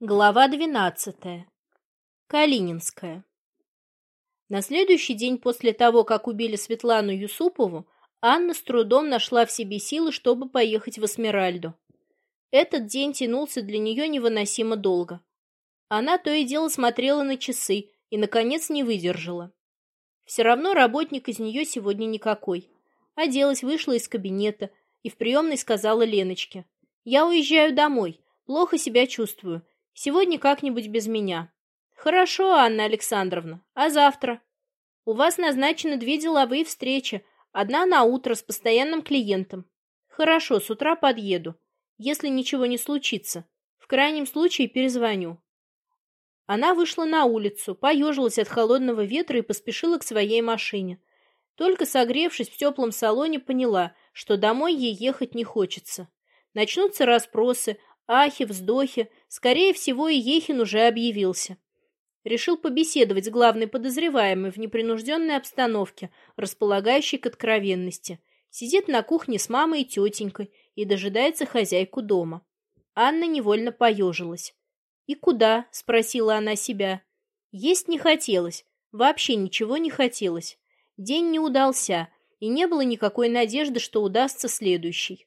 Глава двенадцатая. Калининская. На следующий день после того, как убили Светлану Юсупову, Анна с трудом нашла в себе силы, чтобы поехать в Эсмеральду. Этот день тянулся для нее невыносимо долго. Она то и дело смотрела на часы и, наконец, не выдержала. Все равно работник из нее сегодня никакой. Оделась, вышла из кабинета и в приемной сказала Леночке. «Я уезжаю домой, плохо себя чувствую» Сегодня как-нибудь без меня. Хорошо, Анна Александровна. А завтра? У вас назначены две деловые встречи. Одна на утро с постоянным клиентом. Хорошо, с утра подъеду. Если ничего не случится. В крайнем случае перезвоню. Она вышла на улицу, поежилась от холодного ветра и поспешила к своей машине. Только согревшись в теплом салоне, поняла, что домой ей ехать не хочется. Начнутся расспросы, ахи, вздохи. Скорее всего, и Ехин уже объявился. Решил побеседовать с главной подозреваемой в непринужденной обстановке, располагающей к откровенности. Сидит на кухне с мамой и тетенькой и дожидается хозяйку дома. Анна невольно поежилась. «И куда?» — спросила она себя. Есть не хотелось, вообще ничего не хотелось. День не удался, и не было никакой надежды, что удастся следующий.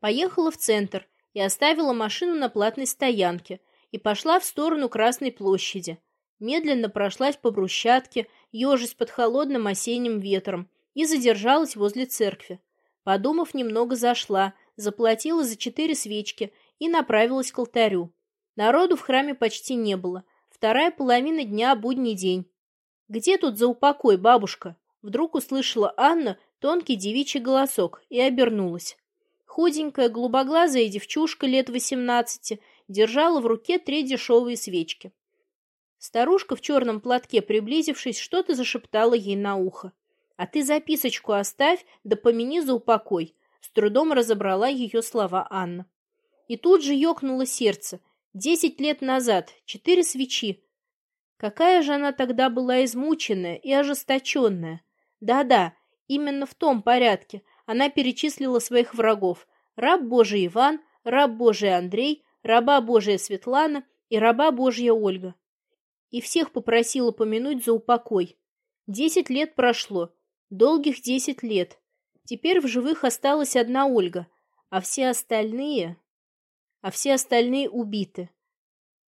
Поехала в центр, и оставила машину на платной стоянке и пошла в сторону Красной площади. Медленно прошлась по брусчатке, ежась под холодным осенним ветром, и задержалась возле церкви. Подумав, немного зашла, заплатила за четыре свечки и направилась к алтарю. Народу в храме почти не было. Вторая половина дня — будний день. «Где тут за упокой, бабушка?» Вдруг услышала Анна тонкий девичий голосок и обернулась. Худенькая, голубоглазая девчушка лет восемнадцати держала в руке три дешевые свечки. Старушка в черном платке, приблизившись, что-то зашептала ей на ухо. «А ты записочку оставь, да помяни за упокой», — с трудом разобрала ее слова Анна. И тут же ёкнуло сердце. Десять лет назад, четыре свечи. Какая же она тогда была измученная и ожесточенная. Да-да, именно в том порядке, она перечислила своих врагов – раб Божий Иван, раб Божий Андрей, раба Божия Светлана и раба Божья Ольга. И всех попросила помянуть за упокой. Десять лет прошло, долгих десять лет. Теперь в живых осталась одна Ольга, а все остальные... А все остальные убиты.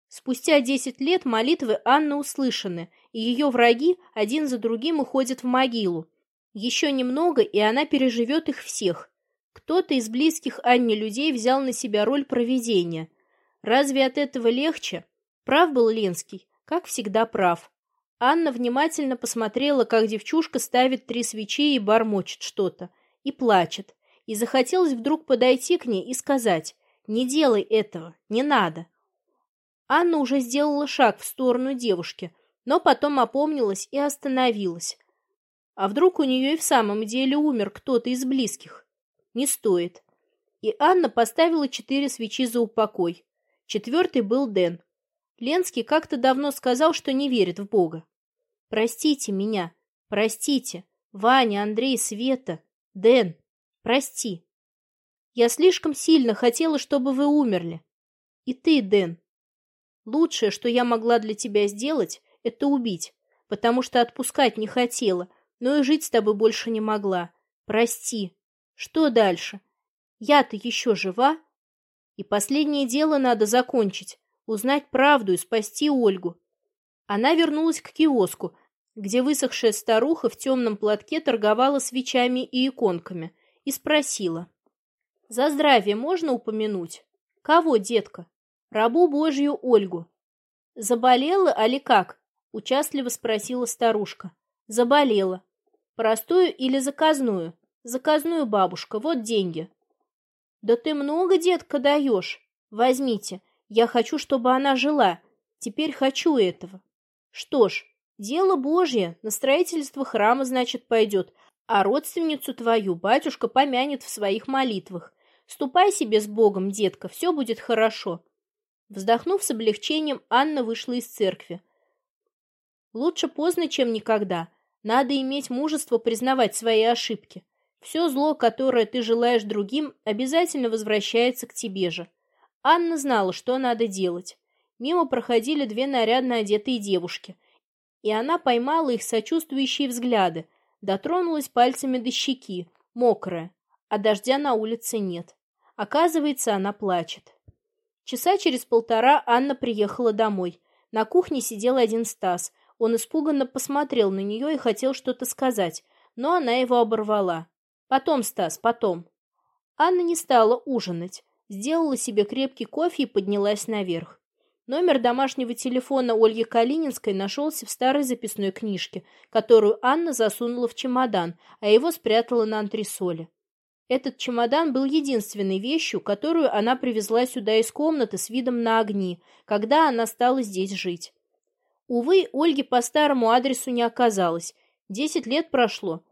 Спустя десять лет молитвы Анны услышаны, и ее враги один за другим уходят в могилу, еще немного, и она переживет их всех. Кто-то из близких Анне людей взял на себя роль провидения. Разве от этого легче? Прав был Ленский, как всегда прав. Анна внимательно посмотрела, как девчушка ставит три свечи и бормочет что-то, и плачет. И захотелось вдруг подойти к ней и сказать «Не делай этого, не надо». Анна уже сделала шаг в сторону девушки, но потом опомнилась и остановилась. А вдруг у нее и в самом деле умер кто-то из близких? Не стоит. И Анна поставила четыре свечи за упокой. Четвертый был Дэн. Ленский как-то давно сказал, что не верит в Бога. Простите меня, простите, Ваня, Андрей, Света, Дэн, прости. Я слишком сильно хотела, чтобы вы умерли. И ты, Дэн. Лучшее, что я могла для тебя сделать, это убить, потому что отпускать не хотела, но и жить с тобой больше не могла. Прости. Что дальше? Я-то еще жива? И последнее дело надо закончить, узнать правду и спасти Ольгу. Она вернулась к киоску, где высохшая старуха в темном платке торговала свечами и иконками, и спросила. «За здравие можно упомянуть? Кого, детка? Рабу Божью Ольгу». «Заболела, али как?» — участливо спросила старушка. «Заболела. Простую или заказную? Заказную, бабушка, вот деньги. Да ты много, детка, даешь. Возьмите. Я хочу, чтобы она жила. Теперь хочу этого. Что ж, дело Божье, на строительство храма, значит, пойдет, а родственницу твою батюшка помянет в своих молитвах. Ступай себе с Богом, детка, все будет хорошо. Вздохнув с облегчением, Анна вышла из церкви. Лучше поздно, чем никогда. Надо иметь мужество признавать свои ошибки. Все зло, которое ты желаешь другим, обязательно возвращается к тебе же. Анна знала, что надо делать. Мимо проходили две нарядно одетые девушки, и она поймала их сочувствующие взгляды, дотронулась пальцами до щеки, мокрая, а дождя на улице нет. Оказывается, она плачет. Часа через полтора Анна приехала домой. На кухне сидел один Стас. Он испуганно посмотрел на нее и хотел что-то сказать, но она его оборвала. «Потом, Стас, потом». Анна не стала ужинать, сделала себе крепкий кофе и поднялась наверх. Номер домашнего телефона Ольги Калининской нашелся в старой записной книжке, которую Анна засунула в чемодан, а его спрятала на антресоле. Этот чемодан был единственной вещью, которую она привезла сюда из комнаты с видом на огни, когда она стала здесь жить. Увы, Ольги по старому адресу не оказалось. Десять лет прошло.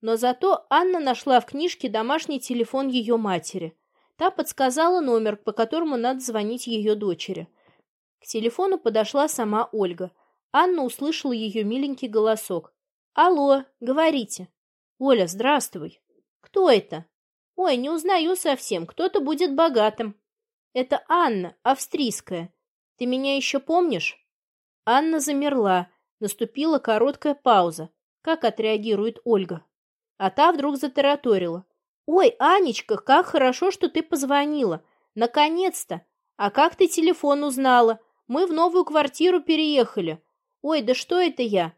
Но зато Анна нашла в книжке домашний телефон ее матери. Та подсказала номер, по которому надо звонить ее дочери. К телефону подошла сама Ольга. Анна услышала ее миленький голосок. «Алло, говорите». «Оля, здравствуй». «Кто это?» «Ой, не узнаю совсем. Кто-то будет богатым». «Это Анна, австрийская. Ты меня еще помнишь?» Анна замерла. Наступила короткая пауза. Как отреагирует Ольга? А та вдруг затараторила. «Ой, Анечка, как хорошо, что ты позвонила. Наконец-то! А как ты телефон узнала? Мы в новую квартиру переехали. Ой, да что это я?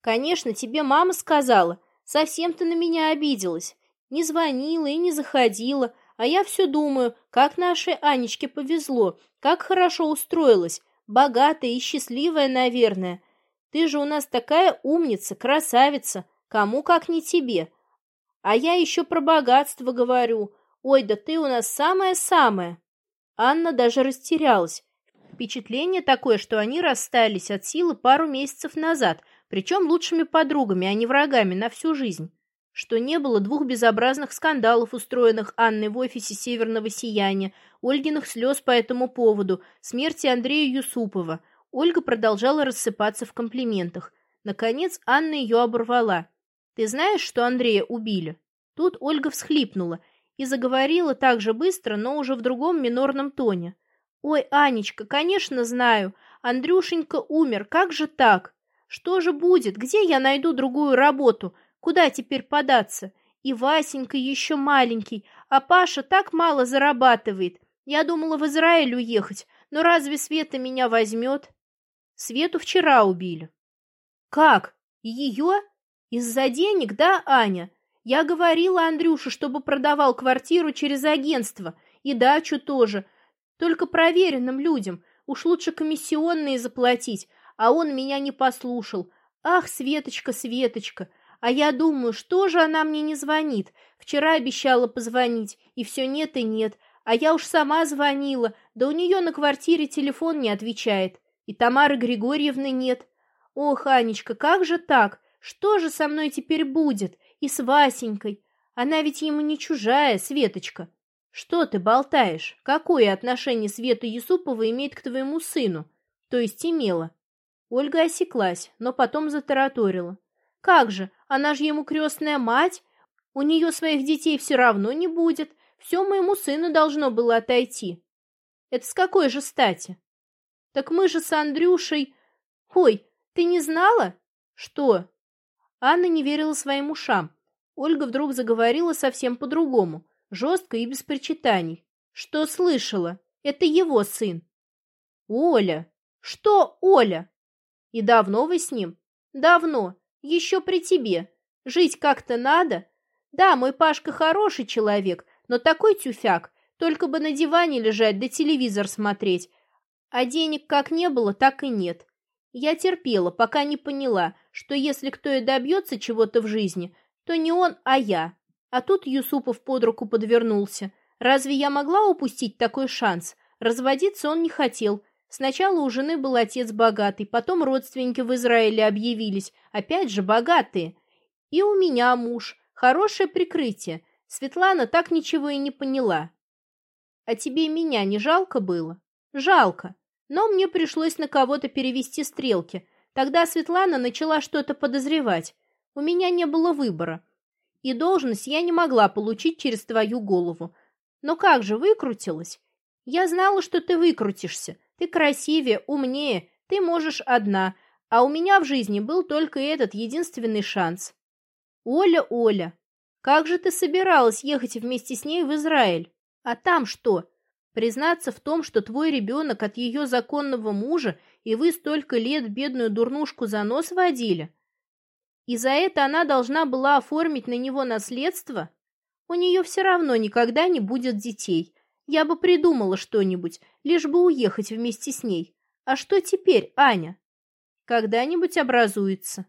Конечно, тебе мама сказала. Совсем ты на меня обиделась. Не звонила и не заходила. А я все думаю, как нашей Анечке повезло, как хорошо устроилась. Богатая и счастливая, наверное. Ты же у нас такая умница, красавица. Кому как не тебе. А я еще про богатство говорю. Ой, да ты у нас самая-самая. Анна даже растерялась. Впечатление такое, что они расстались от силы пару месяцев назад, причем лучшими подругами, а не врагами на всю жизнь. Что не было двух безобразных скандалов, устроенных Анной в офисе «Северного сияния», Ольгиных слез по этому поводу, смерти Андрея Юсупова. Ольга продолжала рассыпаться в комплиментах. Наконец Анна ее оборвала. «Ты знаешь, что Андрея убили?» Тут Ольга всхлипнула и заговорила так же быстро, но уже в другом минорном тоне. «Ой, Анечка, конечно знаю. Андрюшенька умер, как же так? Что же будет? Где я найду другую работу? Куда теперь податься? И Васенька еще маленький, а Паша так мало зарабатывает. Я думала в Израиль уехать, но разве Света меня возьмет?» Свету вчера убили. «Как? Ее? Из-за денег, да, Аня? Я говорила Андрюше, чтобы продавал квартиру через агентство, и дачу тоже, только проверенным людям. Уж лучше комиссионные заплатить, а он меня не послушал. Ах, Светочка, Светочка, а я думаю, что же она мне не звонит? Вчера обещала позвонить, и все нет и нет. А я уж сама звонила, да у нее на квартире телефон не отвечает. И Тамары Григорьевны нет. Ох, Анечка, как же так? Что же со мной теперь будет? И с Васенькой? Она ведь ему не чужая, Светочка. «Что ты болтаешь? Какое отношение Света Юсупова имеет к твоему сыну?» «То есть имела?» Ольга осеклась, но потом затараторила. «Как же, она же ему крестная мать! У нее своих детей все равно не будет. Все моему сыну должно было отойти». «Это с какой же стати?» «Так мы же с Андрюшей...» «Ой, ты не знала?» «Что?» Анна не верила своим ушам. Ольга вдруг заговорила совсем по-другому жестко и без причитаний. Что слышала? Это его сын. Оля. Что Оля? И давно вы с ним? Давно. Еще при тебе. Жить как-то надо. Да, мой Пашка хороший человек, но такой тюфяк. Только бы на диване лежать да телевизор смотреть. А денег как не было, так и нет. Я терпела, пока не поняла, что если кто и добьется чего-то в жизни, то не он, а я. А тут Юсупов под руку подвернулся. Разве я могла упустить такой шанс? Разводиться он не хотел. Сначала у жены был отец богатый, потом родственники в Израиле объявились, опять же богатые. И у меня муж. Хорошее прикрытие. Светлана так ничего и не поняла. А тебе меня не жалко было? Жалко. Но мне пришлось на кого-то перевести стрелки. Тогда Светлана начала что-то подозревать. У меня не было выбора и должность я не могла получить через твою голову. Но как же выкрутилась? Я знала, что ты выкрутишься. Ты красивее, умнее, ты можешь одна, а у меня в жизни был только этот единственный шанс. Оля, Оля, как же ты собиралась ехать вместе с ней в Израиль? А там что? Признаться в том, что твой ребенок от ее законного мужа, и вы столько лет бедную дурнушку за нос водили? И за это она должна была оформить на него наследство? У нее все равно никогда не будет детей. Я бы придумала что-нибудь, лишь бы уехать вместе с ней. А что теперь, Аня? Когда-нибудь образуется.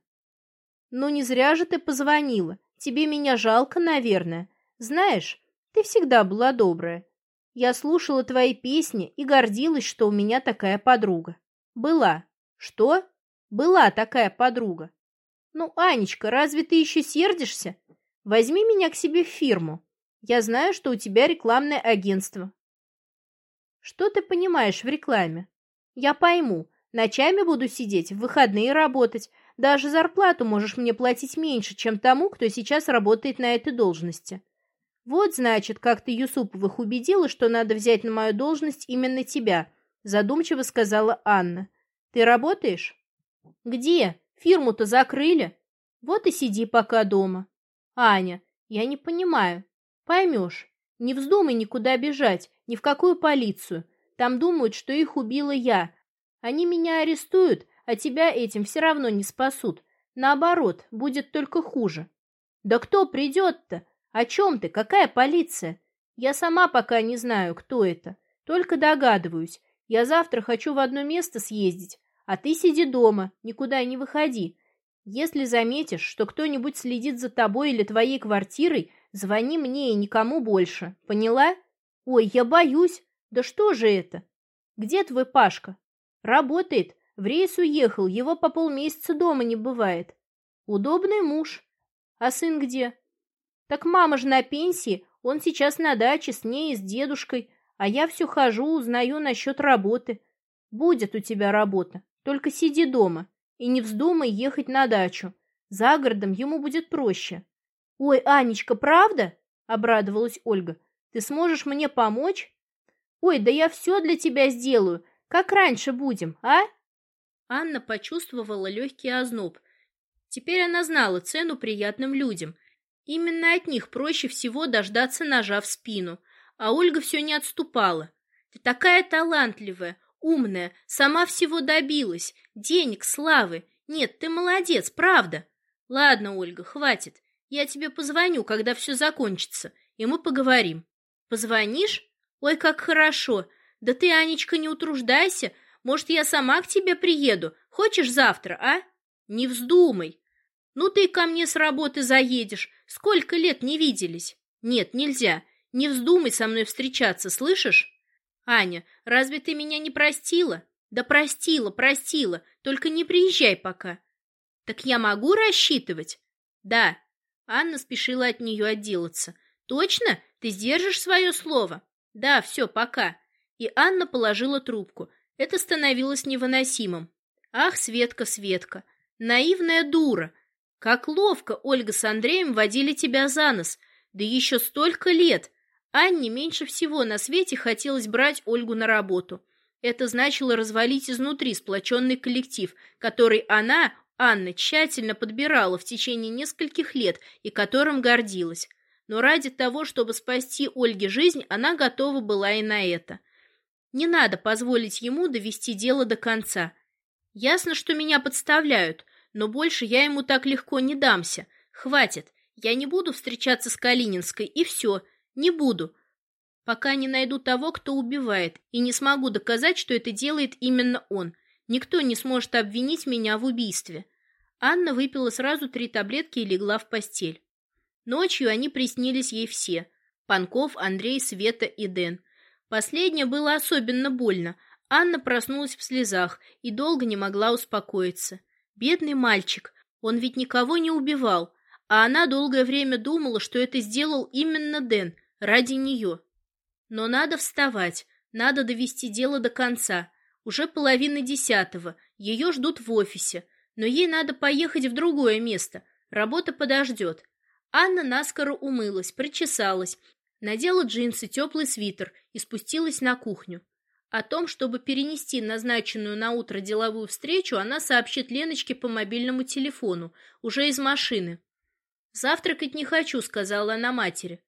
Ну, не зря же ты позвонила. Тебе меня жалко, наверное. Знаешь, ты всегда была добрая. Я слушала твои песни и гордилась, что у меня такая подруга. Была. Что? Была такая подруга. Ну, Анечка, разве ты еще сердишься? Возьми меня к себе в фирму. Я знаю, что у тебя рекламное агентство. Что ты понимаешь в рекламе? Я пойму. Ночами буду сидеть, в выходные работать. Даже зарплату можешь мне платить меньше, чем тому, кто сейчас работает на этой должности. Вот, значит, как ты Юсуповых убедила, что надо взять на мою должность именно тебя, задумчиво сказала Анна. Ты работаешь? Где? Фирму-то закрыли. Вот и сиди пока дома. Аня, я не понимаю. Поймешь. Не вздумай никуда бежать, ни в какую полицию. Там думают, что их убила я. Они меня арестуют, а тебя этим все равно не спасут. Наоборот, будет только хуже. Да кто придет-то? О чем ты? Какая полиция? Я сама пока не знаю, кто это. Только догадываюсь. Я завтра хочу в одно место съездить, а ты сиди дома, никуда не выходи. Если заметишь, что кто-нибудь следит за тобой или твоей квартирой, звони мне и никому больше. Поняла? Ой, я боюсь. Да что же это? Где твой Пашка? Работает. В рейс уехал, его по полмесяца дома не бывает. Удобный муж. А сын где? Так мама же на пенсии, он сейчас на даче с ней и с дедушкой, а я все хожу, узнаю насчет работы. Будет у тебя работа. Только сиди дома и не вздумай ехать на дачу. За городом ему будет проще. — Ой, Анечка, правда? — обрадовалась Ольга. — Ты сможешь мне помочь? — Ой, да я все для тебя сделаю. Как раньше будем, а? Анна почувствовала легкий озноб. Теперь она знала цену приятным людям. Именно от них проще всего дождаться ножа в спину. А Ольга все не отступала. «Ты такая талантливая, Умная, сама всего добилась. Денег, славы. Нет, ты молодец, правда. Ладно, Ольга, хватит. Я тебе позвоню, когда все закончится, и мы поговорим. Позвонишь? Ой, как хорошо. Да ты, Анечка, не утруждайся. Может, я сама к тебе приеду. Хочешь завтра, а? Не вздумай. Ну, ты ко мне с работы заедешь. Сколько лет не виделись? Нет, нельзя. Не вздумай со мной встречаться, слышишь? «Аня, разве ты меня не простила?» «Да простила, простила, только не приезжай пока». «Так я могу рассчитывать?» «Да». Анна спешила от нее отделаться. «Точно? Ты сдержишь свое слово?» «Да, все, пока». И Анна положила трубку. Это становилось невыносимым. «Ах, Светка, Светка, наивная дура! Как ловко Ольга с Андреем водили тебя за нос! Да еще столько лет! Анне меньше всего на свете хотелось брать Ольгу на работу. Это значило развалить изнутри сплоченный коллектив, который она, Анна, тщательно подбирала в течение нескольких лет и которым гордилась. Но ради того, чтобы спасти Ольге жизнь, она готова была и на это. Не надо позволить ему довести дело до конца. Ясно, что меня подставляют, но больше я ему так легко не дамся. Хватит, я не буду встречаться с Калининской, и все – не буду, пока не найду того, кто убивает, и не смогу доказать, что это делает именно он. Никто не сможет обвинить меня в убийстве. Анна выпила сразу три таблетки и легла в постель. Ночью они приснились ей все. Панков, Андрей, Света и Дэн. Последнее было особенно больно. Анна проснулась в слезах и долго не могла успокоиться. Бедный мальчик, он ведь никого не убивал. А она долгое время думала, что это сделал именно Дэн – Ради нее. Но надо вставать, надо довести дело до конца. Уже половина десятого, ее ждут в офисе, но ей надо поехать в другое место, работа подождет. Анна наскоро умылась, причесалась, надела джинсы, теплый свитер и спустилась на кухню. О том, чтобы перенести назначенную на утро деловую встречу, она сообщит Леночке по мобильному телефону, уже из машины. «Завтракать не хочу», — сказала она матери.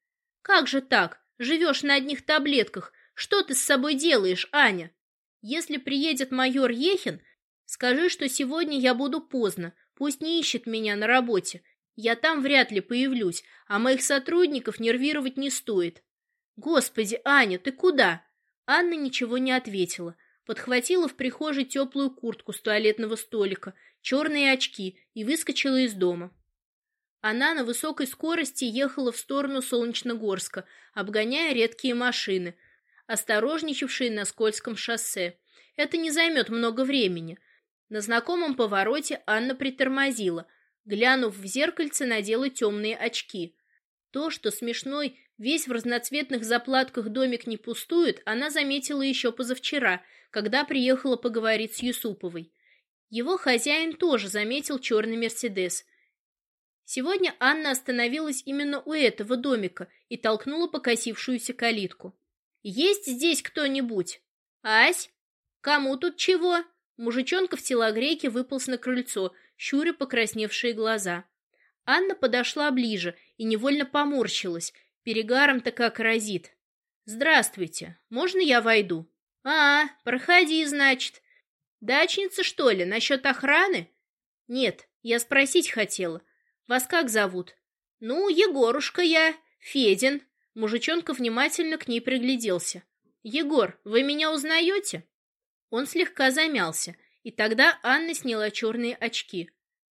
«Как же так? Живешь на одних таблетках. Что ты с собой делаешь, Аня? Если приедет майор Ехин, скажи, что сегодня я буду поздно. Пусть не ищет меня на работе. Я там вряд ли появлюсь, а моих сотрудников нервировать не стоит». «Господи, Аня, ты куда?» Анна ничего не ответила. Подхватила в прихожей теплую куртку с туалетного столика, черные очки и выскочила из дома. Она на высокой скорости ехала в сторону Солнечногорска, обгоняя редкие машины, осторожничавшие на скользком шоссе. Это не займет много времени. На знакомом повороте Анна притормозила. Глянув в зеркальце, надела темные очки. То, что смешной Весь в разноцветных заплатках домик не пустует, она заметила еще позавчера, когда приехала поговорить с Юсуповой. Его хозяин тоже заметил черный «Мерседес». Сегодня Анна остановилась именно у этого домика и толкнула покосившуюся калитку. «Есть здесь кто-нибудь?» «Ась? Кому тут чего?» Мужичонка в телогрейке выполз на крыльцо, щуря покрасневшие глаза. Анна подошла ближе и невольно поморщилась – Перегаром-то как разит. Здравствуйте, можно я войду? А, проходи, значит. Дачница, что ли, насчет охраны? Нет, я спросить хотела. Вас как зовут? Ну, Егорушка я, Федин. Мужичонка внимательно к ней пригляделся. Егор, вы меня узнаете? Он слегка замялся, и тогда Анна сняла черные очки.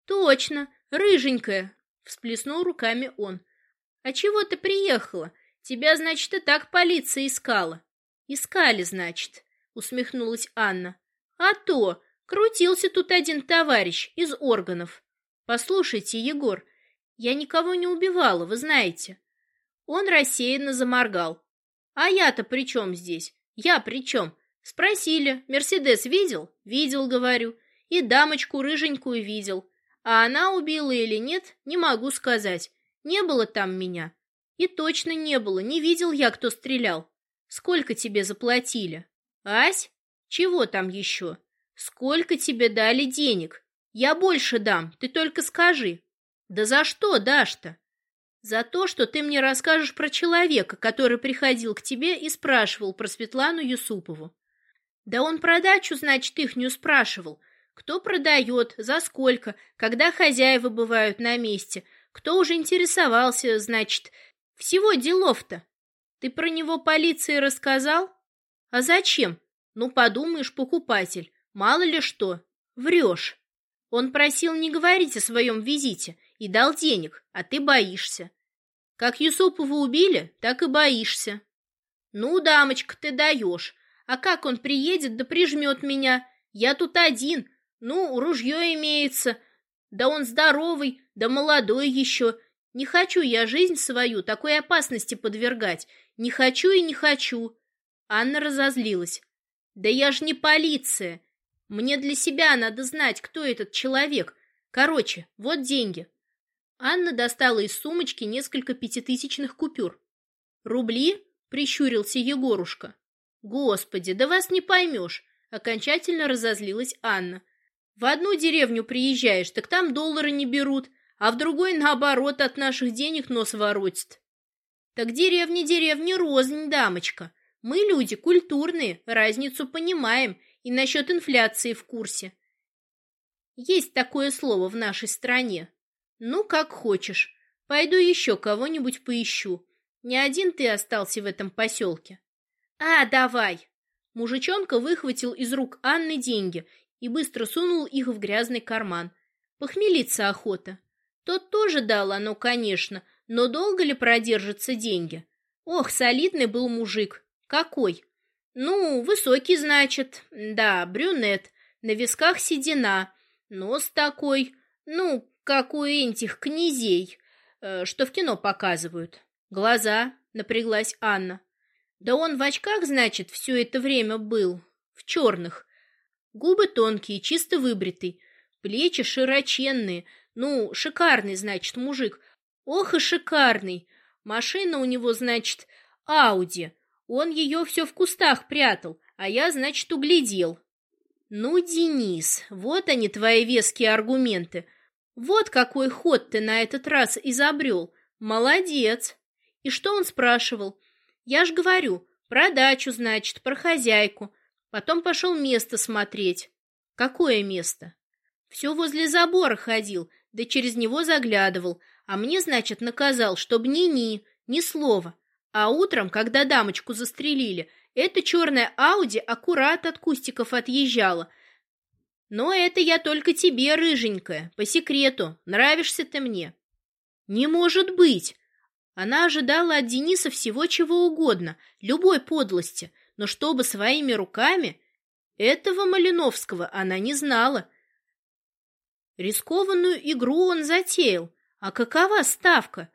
Точно, рыженькая, всплеснул руками он. «А чего ты приехала? Тебя, значит, и так полиция искала». «Искали, значит», — усмехнулась Анна. «А то! Крутился тут один товарищ из органов. Послушайте, Егор, я никого не убивала, вы знаете». Он рассеянно заморгал. «А я-то при чем здесь? Я при чем? Спросили, Мерседес видел? Видел, говорю. И дамочку рыженькую видел. А она убила или нет, не могу сказать. Не было там меня. И точно не было, не видел я, кто стрелял. Сколько тебе заплатили? Ась? Чего там еще? Сколько тебе дали денег? Я больше дам, ты только скажи. Да за что дашь-то? За то, что ты мне расскажешь про человека, который приходил к тебе и спрашивал про Светлану Юсупову. Да он про дачу, значит, ихнюю спрашивал. Кто продает, за сколько, когда хозяева бывают на месте, кто уже интересовался, значит, всего делов-то? Ты про него полиции рассказал? А зачем? Ну, подумаешь, покупатель. Мало ли что. Врешь. Он просил не говорить о своем визите и дал денег, а ты боишься. Как Юсупова убили, так и боишься. Ну, дамочка, ты даешь. А как он приедет да прижмет меня? Я тут один. Ну, ружье имеется. Да он здоровый, да молодой еще. Не хочу я жизнь свою такой опасности подвергать. Не хочу и не хочу. Анна разозлилась. Да я ж не полиция. Мне для себя надо знать, кто этот человек. Короче, вот деньги. Анна достала из сумочки несколько пятитысячных купюр. «Рубли?» — прищурился Егорушка. «Господи, да вас не поймешь!» — окончательно разозлилась Анна. В одну деревню приезжаешь, так там доллары не берут, а в другой, наоборот, от наших денег нос воротит. Так деревня деревни рознь, дамочка. Мы люди культурные, разницу понимаем и насчет инфляции в курсе. Есть такое слово в нашей стране. Ну, как хочешь. Пойду еще кого-нибудь поищу. Не один ты остался в этом поселке. А, давай. Мужичонка выхватил из рук Анны деньги и быстро сунул их в грязный карман. Похмелиться охота. Тот тоже дал оно, конечно, но долго ли продержатся деньги? Ох, солидный был мужик. Какой? Ну, высокий, значит. Да, брюнет. На висках седина. Нос такой. Ну, как у этих князей, э, что в кино показывают. Глаза, напряглась Анна. Да он в очках, значит, все это время был. В черных. Губы тонкие, чисто выбритый, плечи широченные. Ну, шикарный, значит, мужик. Ох и шикарный. Машина у него, значит, Ауди. Он ее все в кустах прятал, а я, значит, углядел. Ну, Денис, вот они твои веские аргументы. Вот какой ход ты на этот раз изобрел. Молодец. И что он спрашивал? Я ж говорю, про дачу, значит, про хозяйку. Потом пошел место смотреть. Какое место? Все возле забора ходил, да через него заглядывал, а мне, значит, наказал, чтоб ни-ни, ни слова. А утром, когда дамочку застрелили, эта черная Ауди аккурат от кустиков отъезжала. Но это я только тебе, рыженькая, по секрету, нравишься ты мне. Не может быть! Она ожидала от Дениса всего чего угодно, любой подлости, но чтобы своими руками... Этого Малиновского она не знала. Рискованную игру он затеял. А какова ставка?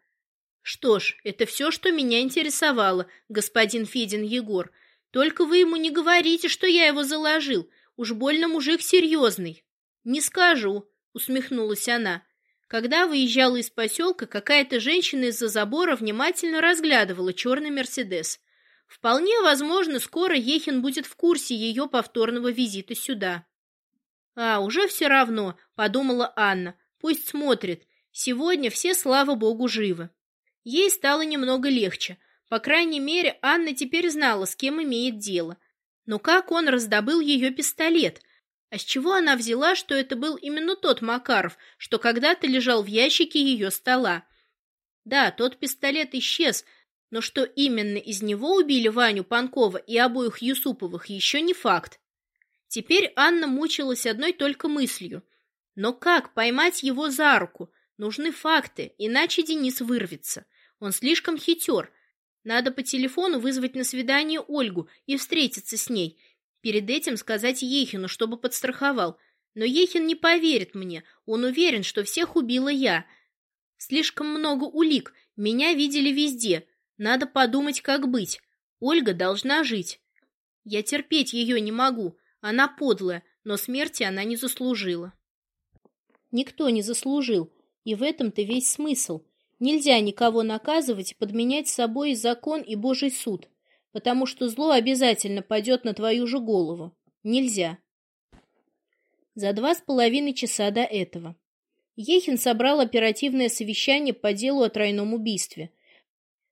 Что ж, это все, что меня интересовало, господин Федин Егор. Только вы ему не говорите, что я его заложил. Уж больно мужик серьезный. Не скажу, усмехнулась она. Когда выезжала из поселка, какая-то женщина из-за забора внимательно разглядывала черный Мерседес. Вполне возможно, скоро Ехин будет в курсе ее повторного визита сюда. «А, уже все равно», — подумала Анна. «Пусть смотрит. Сегодня все, слава богу, живы». Ей стало немного легче — по крайней мере, Анна теперь знала, с кем имеет дело. Но как он раздобыл ее пистолет? А с чего она взяла, что это был именно тот Макаров, что когда-то лежал в ящике ее стола? Да, тот пистолет исчез, но что именно из него убили Ваню Панкова и обоих Юсуповых, еще не факт. Теперь Анна мучилась одной только мыслью. Но как поймать его за руку? Нужны факты, иначе Денис вырвется. Он слишком хитер, надо по телефону вызвать на свидание Ольгу и встретиться с ней. Перед этим сказать Ехину, чтобы подстраховал. Но Ехин не поверит мне. Он уверен, что всех убила я. Слишком много улик. Меня видели везде. Надо подумать, как быть. Ольга должна жить. Я терпеть ее не могу. Она подлая, но смерти она не заслужила. Никто не заслужил, и в этом-то весь смысл. Нельзя никого наказывать и подменять собой закон и Божий суд, потому что зло обязательно падет на твою же голову. Нельзя. За два с половиной часа до этого. Ехин собрал оперативное совещание по делу о тройном убийстве.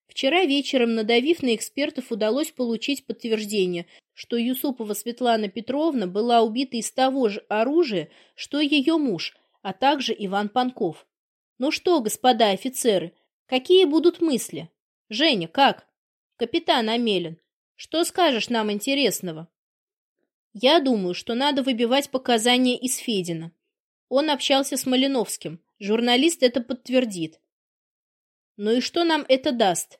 Вчера вечером, надавив на экспертов, удалось получить подтверждение, что Юсупова Светлана Петровна была убита из того же оружия, что ее муж, а также Иван Панков. Ну что, господа офицеры, какие будут мысли? Женя, как? Капитан Амелин, что скажешь нам интересного? Я думаю, что надо выбивать показания из Федина. Он общался с Малиновским. Журналист это подтвердит. Ну и что нам это даст?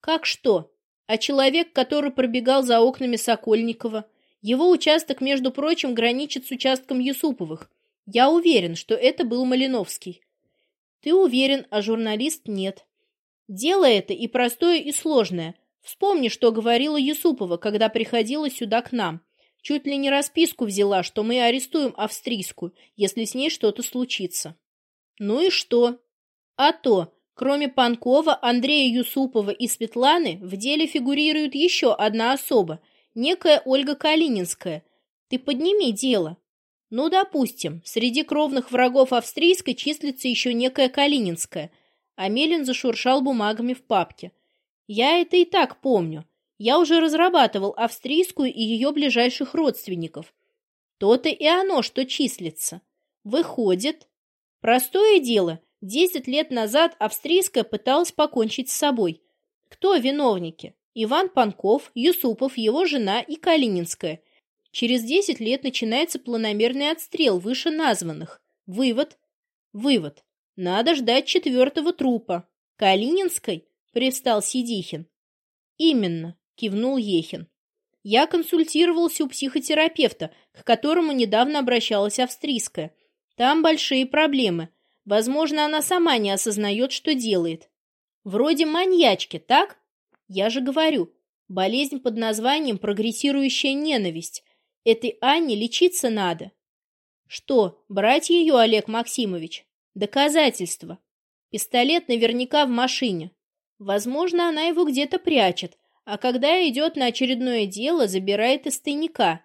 Как что? А человек, который пробегал за окнами Сокольникова, его участок, между прочим, граничит с участком Юсуповых. Я уверен, что это был Малиновский. Ты уверен, а журналист нет. Дело это и простое, и сложное. Вспомни, что говорила Юсупова, когда приходила сюда к нам. Чуть ли не расписку взяла, что мы арестуем австрийскую, если с ней что-то случится. Ну и что? А то, кроме Панкова, Андрея Юсупова и Светланы, в деле фигурирует еще одна особа, некая Ольга Калининская. Ты подними дело. Ну, допустим, среди кровных врагов австрийской числится еще некая Калининская. Амелин зашуршал бумагами в папке. Я это и так помню. Я уже разрабатывал австрийскую и ее ближайших родственников. То-то и оно, что числится. Выходит. Простое дело, десять лет назад австрийская пыталась покончить с собой. Кто виновники? Иван Панков, Юсупов, его жена и Калининская – Через 10 лет начинается планомерный отстрел вышеназванных. Вывод. Вывод. Надо ждать четвертого трупа. Калининской? Привстал Сидихин. Именно, кивнул Ехин. Я консультировался у психотерапевта, к которому недавно обращалась австрийская. Там большие проблемы. Возможно, она сама не осознает, что делает. Вроде маньячки, так? Я же говорю, болезнь под названием прогрессирующая ненависть. Этой Анне лечиться надо. Что, брать ее, Олег Максимович? Доказательства. Пистолет наверняка в машине. Возможно, она его где-то прячет, а когда идет на очередное дело, забирает из тайника.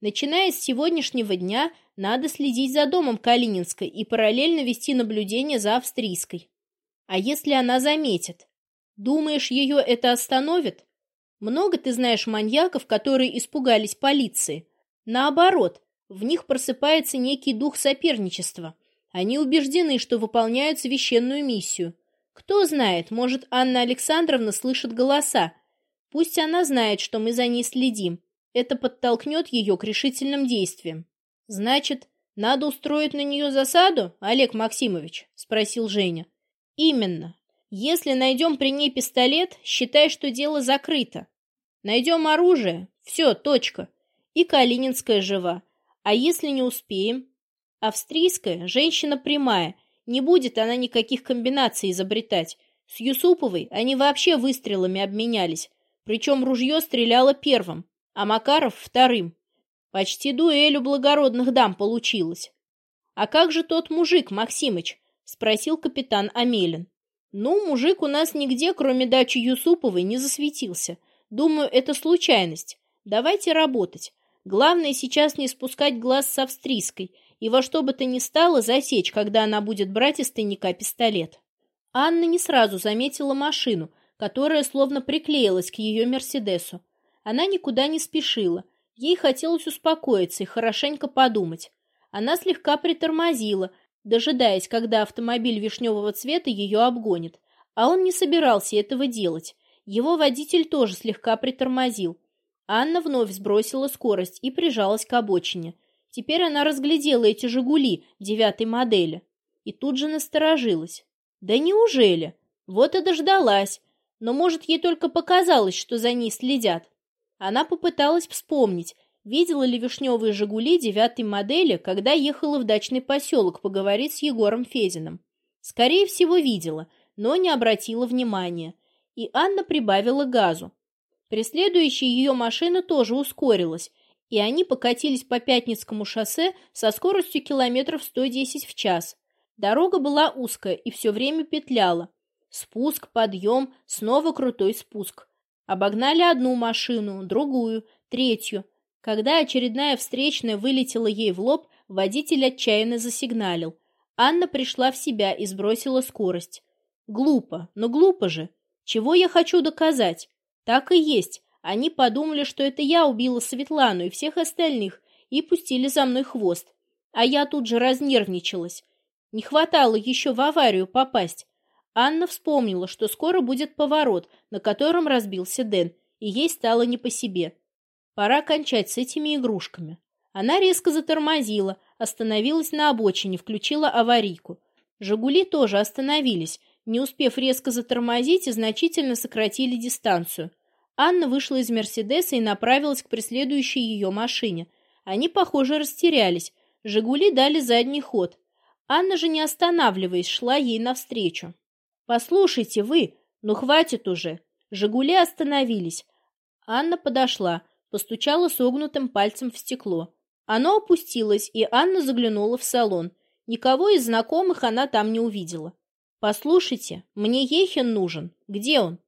Начиная с сегодняшнего дня, надо следить за домом Калининской и параллельно вести наблюдение за австрийской. А если она заметит? Думаешь, ее это остановит? Много ты знаешь маньяков, которые испугались полиции. Наоборот, в них просыпается некий дух соперничества. Они убеждены, что выполняют священную миссию. Кто знает, может, Анна Александровна слышит голоса. Пусть она знает, что мы за ней следим. Это подтолкнет ее к решительным действиям. Значит, надо устроить на нее засаду, Олег Максимович? Спросил Женя. Именно. Если найдем при ней пистолет, считай, что дело закрыто. Найдем оружие, все, точка. И Калининская жива. А если не успеем? Австрийская, женщина прямая, не будет она никаких комбинаций изобретать. С Юсуповой они вообще выстрелами обменялись, причем ружье стреляло первым, а Макаров вторым. Почти дуэль у благородных дам получилась. «А как же тот мужик, Максимыч?» — спросил капитан Амелин. «Ну, мужик у нас нигде, кроме дачи Юсуповой, не засветился. Думаю, это случайность. Давайте работать. Главное сейчас не спускать глаз с австрийской и во что бы то ни стало засечь, когда она будет брать из тайника пистолет. Анна не сразу заметила машину, которая словно приклеилась к ее «Мерседесу». Она никуда не спешила. Ей хотелось успокоиться и хорошенько подумать. Она слегка притормозила, дожидаясь, когда автомобиль вишневого цвета ее обгонит. А он не собирался этого делать. Его водитель тоже слегка притормозил. Анна вновь сбросила скорость и прижалась к обочине. Теперь она разглядела эти «Жигули» девятой модели. И тут же насторожилась. Да неужели? Вот и дождалась. Но, может, ей только показалось, что за ней следят. Она попыталась вспомнить, видела ли вишневые «Жигули» девятой модели, когда ехала в дачный поселок поговорить с Егором Фединым. Скорее всего, видела, но не обратила внимания. И Анна прибавила газу. Преследующая ее машина тоже ускорилась, и они покатились по Пятницкому шоссе со скоростью километров 110 в час. Дорога была узкая и все время петляла. Спуск, подъем, снова крутой спуск. Обогнали одну машину, другую, третью. Когда очередная встречная вылетела ей в лоб, водитель отчаянно засигналил. Анна пришла в себя и сбросила скорость. Глупо, но глупо же. Чего я хочу доказать? Так и есть. Они подумали, что это я убила Светлану и всех остальных, и пустили за мной хвост. А я тут же разнервничалась. Не хватало еще в аварию попасть. Анна вспомнила, что скоро будет поворот, на котором разбился Дэн, и ей стало не по себе. Пора кончать с этими игрушками. Она резко затормозила, остановилась на обочине, включила аварийку. «Жигули» тоже остановились, не успев резко затормозить и значительно сократили дистанцию. Анна вышла из «Мерседеса» и направилась к преследующей ее машине. Они, похоже, растерялись. «Жигули» дали задний ход. Анна же, не останавливаясь, шла ей навстречу. «Послушайте вы, ну хватит уже!» «Жигули» остановились. Анна подошла, постучала согнутым пальцем в стекло. Оно опустилось, и Анна заглянула в салон. Никого из знакомых она там не увидела. «Послушайте, мне Ехин нужен. Где он?»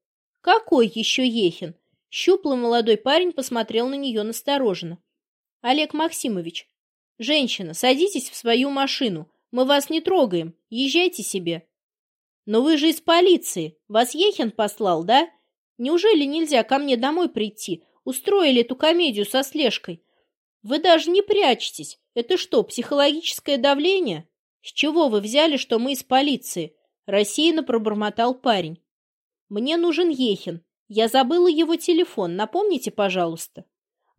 «Какой еще Ехин?» Щуплый молодой парень посмотрел на нее настороженно. «Олег Максимович, женщина, садитесь в свою машину. Мы вас не трогаем. Езжайте себе». «Но вы же из полиции. Вас Ехин послал, да? Неужели нельзя ко мне домой прийти? Устроили эту комедию со слежкой. Вы даже не прячетесь. Это что, психологическое давление? С чего вы взяли, что мы из полиции?» Рассеянно пробормотал парень. «Мне нужен Ехин. Я забыла его телефон. Напомните, пожалуйста».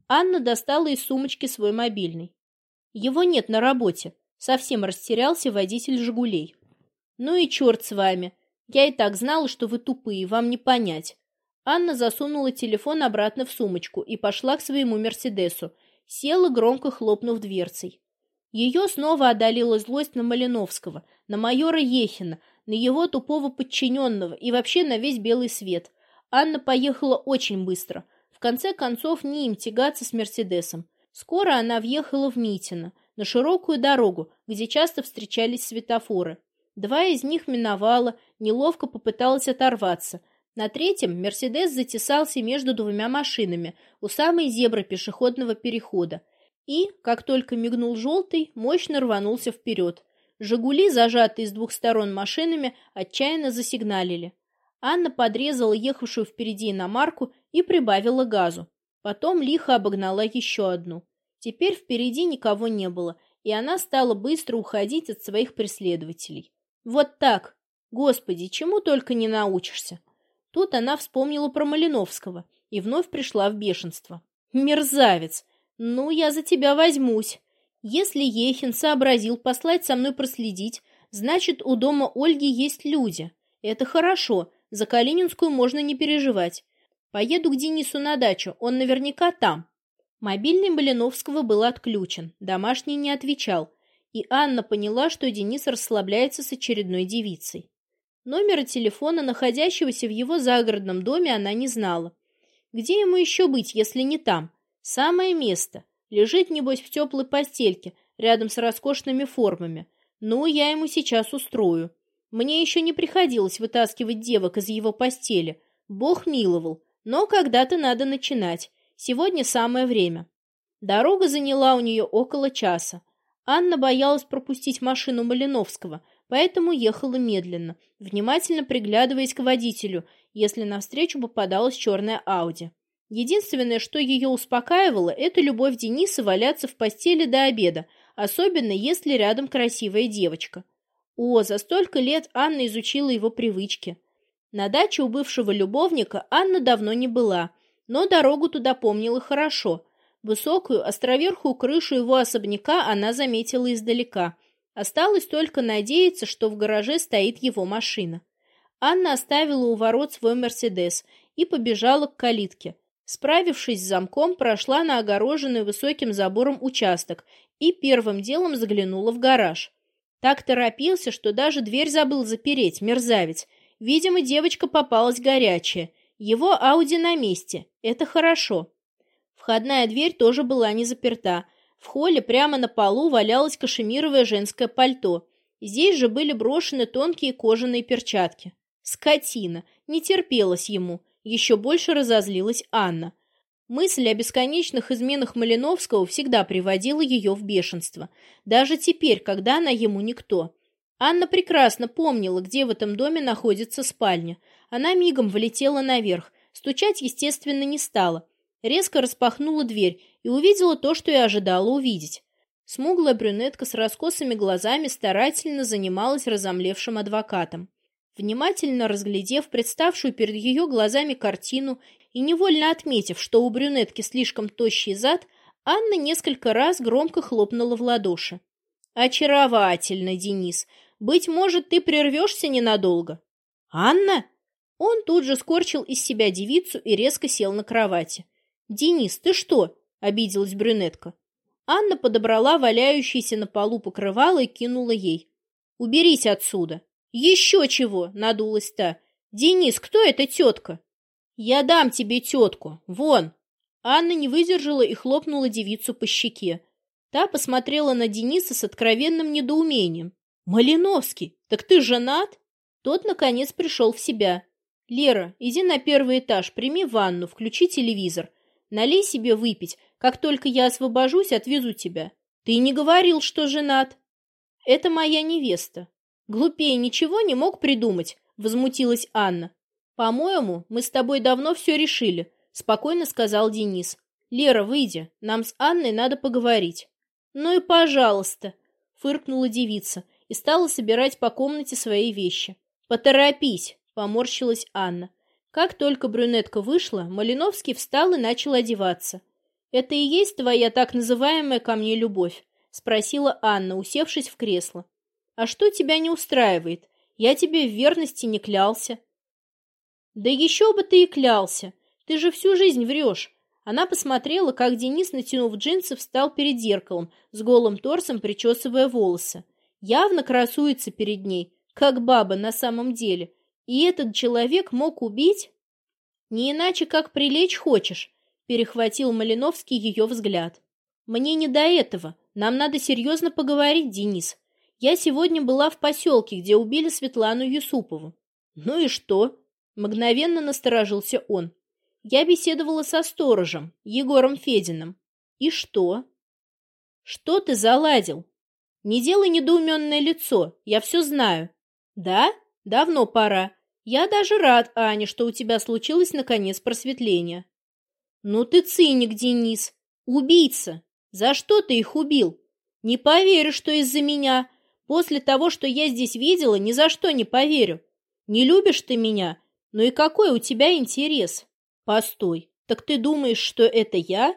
Анна достала из сумочки свой мобильный. «Его нет на работе», — совсем растерялся водитель «Жигулей». «Ну и черт с вами. Я и так знала, что вы тупые, вам не понять». Анна засунула телефон обратно в сумочку и пошла к своему «Мерседесу», села, громко хлопнув дверцей. Ее снова одолела злость на Малиновского, на майора Ехина, на его тупого подчиненного и вообще на весь белый свет. Анна поехала очень быстро. В конце концов, не им тягаться с Мерседесом. Скоро она въехала в Митино, на широкую дорогу, где часто встречались светофоры. Два из них миновала, неловко попыталась оторваться. На третьем «Мерседес» затесался между двумя машинами у самой зебры пешеходного перехода и, как только мигнул желтый, мощно рванулся вперед. «Жигули», зажатые с двух сторон машинами, отчаянно засигналили. Анна подрезала ехавшую впереди иномарку и прибавила газу. Потом лихо обогнала еще одну. Теперь впереди никого не было, и она стала быстро уходить от своих преследователей. Вот так. Господи, чему только не научишься. Тут она вспомнила про Малиновского и вновь пришла в бешенство. Мерзавец! Ну, я за тебя возьмусь. Если Ехин сообразил послать со мной проследить, значит, у дома Ольги есть люди. Это хорошо, за Калининскую можно не переживать. Поеду к Денису на дачу, он наверняка там. Мобильный Малиновского был отключен, домашний не отвечал, и Анна поняла, что Денис расслабляется с очередной девицей. Номера телефона, находящегося в его загородном доме, она не знала. Где ему еще быть, если не там? Самое место. Лежит, небось, в теплой постельке, рядом с роскошными формами. Ну, я ему сейчас устрою. Мне еще не приходилось вытаскивать девок из его постели. Бог миловал. Но когда-то надо начинать. Сегодня самое время. Дорога заняла у нее около часа. Анна боялась пропустить машину Малиновского, поэтому ехала медленно, внимательно приглядываясь к водителю, если навстречу попадалась черная Ауди. Единственное, что ее успокаивало, это любовь Дениса валяться в постели до обеда, особенно если рядом красивая девочка. О, за столько лет Анна изучила его привычки. На даче у бывшего любовника Анна давно не была, но дорогу туда помнила хорошо. Высокую, островерхую крышу его особняка она заметила издалека. Осталось только надеяться, что в гараже стоит его машина. Анна оставила у ворот свой «Мерседес» и побежала к калитке. Справившись с замком, прошла на огороженный высоким забором участок и первым делом заглянула в гараж. Так торопился, что даже дверь забыл запереть, мерзавец. Видимо, девочка попалась горячая. Его Ауди на месте. Это хорошо. Входная дверь тоже была не заперта. В холле прямо на полу валялось кашемировое женское пальто. Здесь же были брошены тонкие кожаные перчатки. Скотина! Не терпелась ему. Еще больше разозлилась Анна. Мысль о бесконечных изменах Малиновского всегда приводила ее в бешенство, даже теперь, когда она ему никто. Анна прекрасно помнила, где в этом доме находится спальня. Она мигом влетела наверх, стучать, естественно, не стала. Резко распахнула дверь и увидела то, что и ожидала увидеть. Смуглая брюнетка с раскосыми глазами старательно занималась разомлевшим адвокатом. Внимательно разглядев представшую перед ее глазами картину и невольно отметив, что у брюнетки слишком тощий зад, Анна несколько раз громко хлопнула в ладоши. «Очаровательно, Денис! Быть может, ты прервешься ненадолго?» «Анна?» Он тут же скорчил из себя девицу и резко сел на кровати. «Денис, ты что?» — обиделась брюнетка. Анна подобрала валяющийся на полу покрывало и кинула ей. «Уберись отсюда!» «Еще чего!» — надулась та. «Денис, кто эта тетка?» «Я дам тебе тетку. Вон!» Анна не выдержала и хлопнула девицу по щеке. Та посмотрела на Дениса с откровенным недоумением. «Малиновский, так ты женат?» Тот, наконец, пришел в себя. «Лера, иди на первый этаж, прими ванну, включи телевизор. Налей себе выпить. Как только я освобожусь, отвезу тебя. Ты не говорил, что женат?» «Это моя невеста». «Глупее ничего не мог придумать», — возмутилась Анна. «По-моему, мы с тобой давно все решили», — спокойно сказал Денис. «Лера, выйди, нам с Анной надо поговорить». «Ну и пожалуйста», — фыркнула девица и стала собирать по комнате свои вещи. «Поторопись», — поморщилась Анна. Как только брюнетка вышла, Малиновский встал и начал одеваться. «Это и есть твоя так называемая ко мне любовь?» — спросила Анна, усевшись в кресло. «А что тебя не устраивает? Я тебе в верности не клялся». «Да еще бы ты и клялся! Ты же всю жизнь врешь!» Она посмотрела, как Денис, натянув джинсы, встал перед зеркалом, с голым торсом причесывая волосы. Явно красуется перед ней, как баба на самом деле. И этот человек мог убить? Не иначе, как прилечь хочешь, перехватил Малиновский ее взгляд. Мне не до этого. Нам надо серьезно поговорить, Денис. Я сегодня была в поселке, где убили Светлану Юсупову. Ну и что? Мгновенно насторожился он. Я беседовала со сторожем, Егором Фединым. И что? Что ты заладил? Не делай недоуменное лицо, я все знаю. Да? Давно пора. Я даже рад, Аня, что у тебя случилось наконец просветление. Ну ты циник, Денис. Убийца. За что ты их убил? Не поверю, что из-за меня. После того, что я здесь видела, ни за что не поверю. Не любишь ты меня? Ну и какой у тебя интерес? Постой, так ты думаешь, что это я?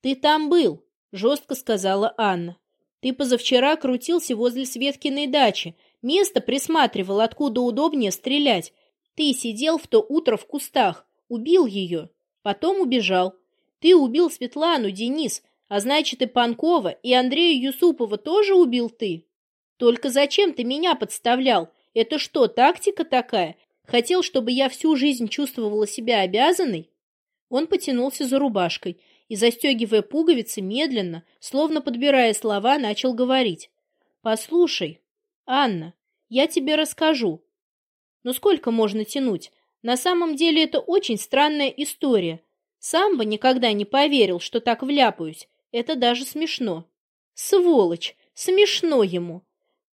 Ты там был, жестко сказала Анна. Ты позавчера крутился возле Светкиной дачи, место присматривал, откуда удобнее стрелять. Ты сидел в то утро в кустах, убил ее, потом убежал. Ты убил Светлану, Денис, а значит и Панкова, и Андрея Юсупова тоже убил ты. Только зачем ты меня подставлял? Это что, тактика такая? Хотел, чтобы я всю жизнь чувствовала себя обязанной? Он потянулся за рубашкой и, застегивая пуговицы, медленно, словно подбирая слова, начал говорить. «Послушай, Анна, я тебе расскажу. Но сколько можно тянуть? На самом деле это очень странная история. Сам бы никогда не поверил, что так вляпаюсь. Это даже смешно. Сволочь! Смешно ему!»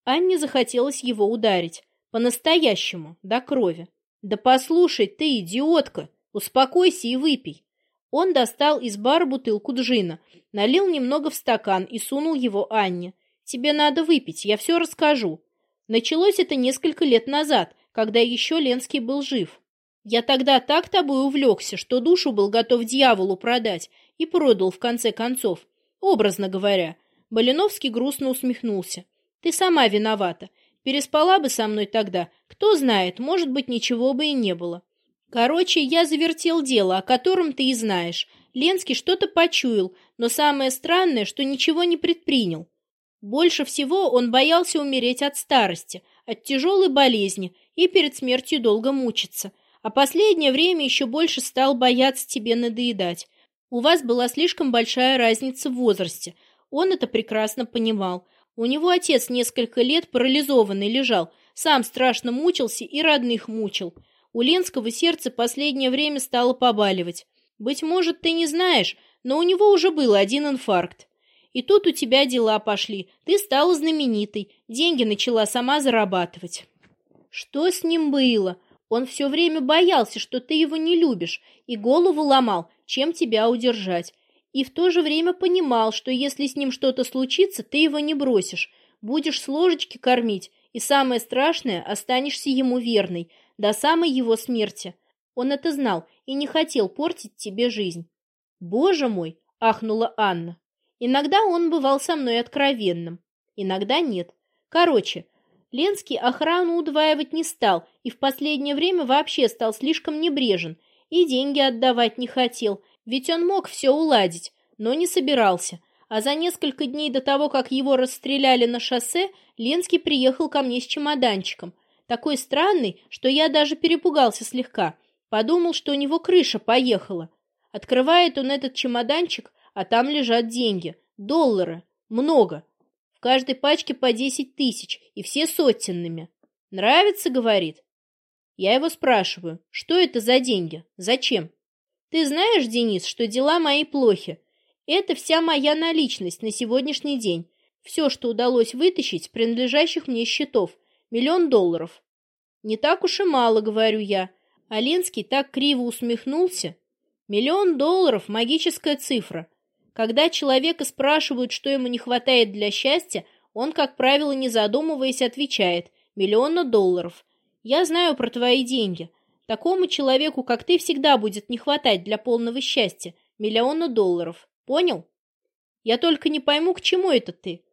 Анне захотелось его ударить. По-настоящему, до крови. Да послушай ты, идиотка, успокойся и выпей. Он достал из бара бутылку джина, налил немного в стакан и сунул его Анне. Тебе надо выпить, я все расскажу. Началось это несколько лет назад, когда еще Ленский был жив. Я тогда так тобой увлекся, что душу был готов дьяволу продать и продал в конце концов. Образно говоря, Балиновский грустно усмехнулся. Ты сама виновата. Переспала бы со мной тогда, кто знает, может быть, ничего бы и не было. Короче, я завертел дело, о котором ты и знаешь. Ленский что-то почуял, но самое странное, что ничего не предпринял. Больше всего он боялся умереть от старости, от тяжелой болезни и перед смертью долго мучиться. А последнее время еще больше стал бояться тебе надоедать. У вас была слишком большая разница в возрасте. Он это прекрасно понимал. У него отец несколько лет парализованный лежал, сам страшно мучился и родных мучил. У Ленского сердце последнее время стало побаливать. Быть может, ты не знаешь, но у него уже был один инфаркт. И тут у тебя дела пошли, ты стала знаменитой, деньги начала сама зарабатывать. Что с ним было? Он все время боялся, что ты его не любишь, и голову ломал, чем тебя удержать и в то же время понимал, что если с ним что-то случится, ты его не бросишь, будешь с ложечки кормить, и самое страшное, останешься ему верной, до самой его смерти. Он это знал и не хотел портить тебе жизнь. «Боже мой!» — ахнула Анна. «Иногда он бывал со мной откровенным, иногда нет. Короче, Ленский охрану удваивать не стал и в последнее время вообще стал слишком небрежен, и деньги отдавать не хотел, ведь он мог все уладить, но не собирался. А за несколько дней до того, как его расстреляли на шоссе, Ленский приехал ко мне с чемоданчиком. Такой странный, что я даже перепугался слегка. Подумал, что у него крыша поехала. Открывает он этот чемоданчик, а там лежат деньги. Доллары. Много. В каждой пачке по десять тысяч, и все сотенными. «Нравится?» — говорит. Я его спрашиваю, что это за деньги? Зачем? Ты знаешь, Денис, что дела мои плохи. Это вся моя наличность на сегодняшний день. Все, что удалось вытащить, принадлежащих мне счетов. Миллион долларов. Не так уж и мало, говорю я. Оленский так криво усмехнулся. Миллион долларов – магическая цифра. Когда человека спрашивают, что ему не хватает для счастья, он, как правило, не задумываясь, отвечает «миллиона долларов». Я знаю про твои деньги – Такому человеку, как ты, всегда будет не хватать для полного счастья миллиона долларов. Понял? Я только не пойму, к чему это ты.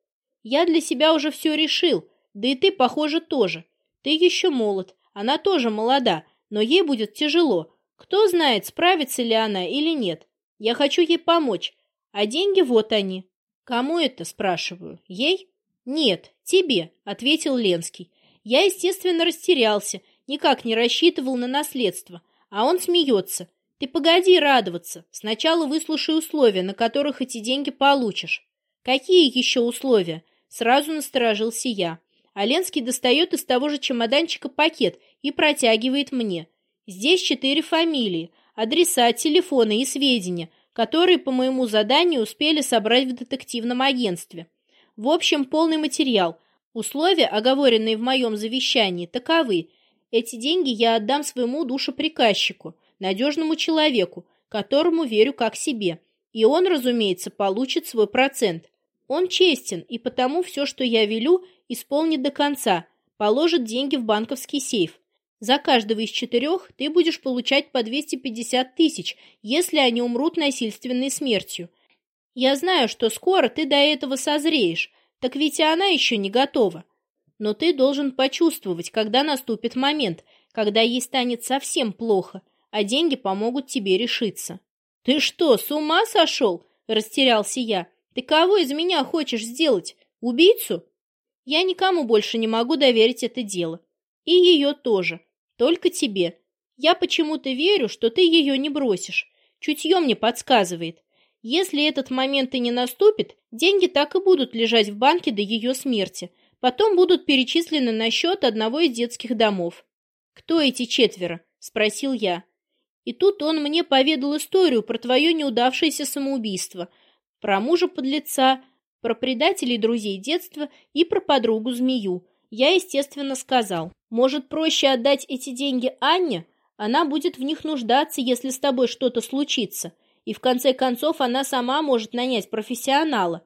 Я для себя уже все решил, да и ты, похоже, тоже. Ты еще молод, она тоже молода, но ей будет тяжело. Кто знает, справится ли она или нет. Я хочу ей помочь, а деньги вот они. Кому это, спрашиваю? Ей? Нет, тебе, ответил Ленский. Я, естественно, растерялся никак не рассчитывал на наследство, а он смеется. Ты погоди радоваться, сначала выслушай условия, на которых эти деньги получишь. Какие еще условия? Сразу насторожился я. Аленский достает из того же чемоданчика пакет и протягивает мне. Здесь четыре фамилии, адреса, телефоны и сведения, которые по моему заданию успели собрать в детективном агентстве. В общем, полный материал. Условия, оговоренные в моем завещании, таковы. Эти деньги я отдам своему душеприказчику, надежному человеку, которому верю как себе. И он, разумеется, получит свой процент. Он честен, и потому все, что я велю, исполнит до конца, положит деньги в банковский сейф. За каждого из четырех ты будешь получать по 250 тысяч, если они умрут насильственной смертью. Я знаю, что скоро ты до этого созреешь, так ведь и она еще не готова. Но ты должен почувствовать, когда наступит момент, когда ей станет совсем плохо, а деньги помогут тебе решиться. «Ты что, с ума сошел?» – растерялся я. «Ты кого из меня хочешь сделать? Убийцу?» «Я никому больше не могу доверить это дело. И ее тоже. Только тебе. Я почему-то верю, что ты ее не бросишь. Чутье мне подсказывает. Если этот момент и не наступит, деньги так и будут лежать в банке до ее смерти. Потом будут перечислены на счет одного из детских домов. «Кто эти четверо?» – спросил я. И тут он мне поведал историю про твое неудавшееся самоубийство, про мужа-подлеца, про предателей друзей детства и про подругу-змею. Я, естественно, сказал, может, проще отдать эти деньги Анне? Она будет в них нуждаться, если с тобой что-то случится. И в конце концов она сама может нанять профессионала.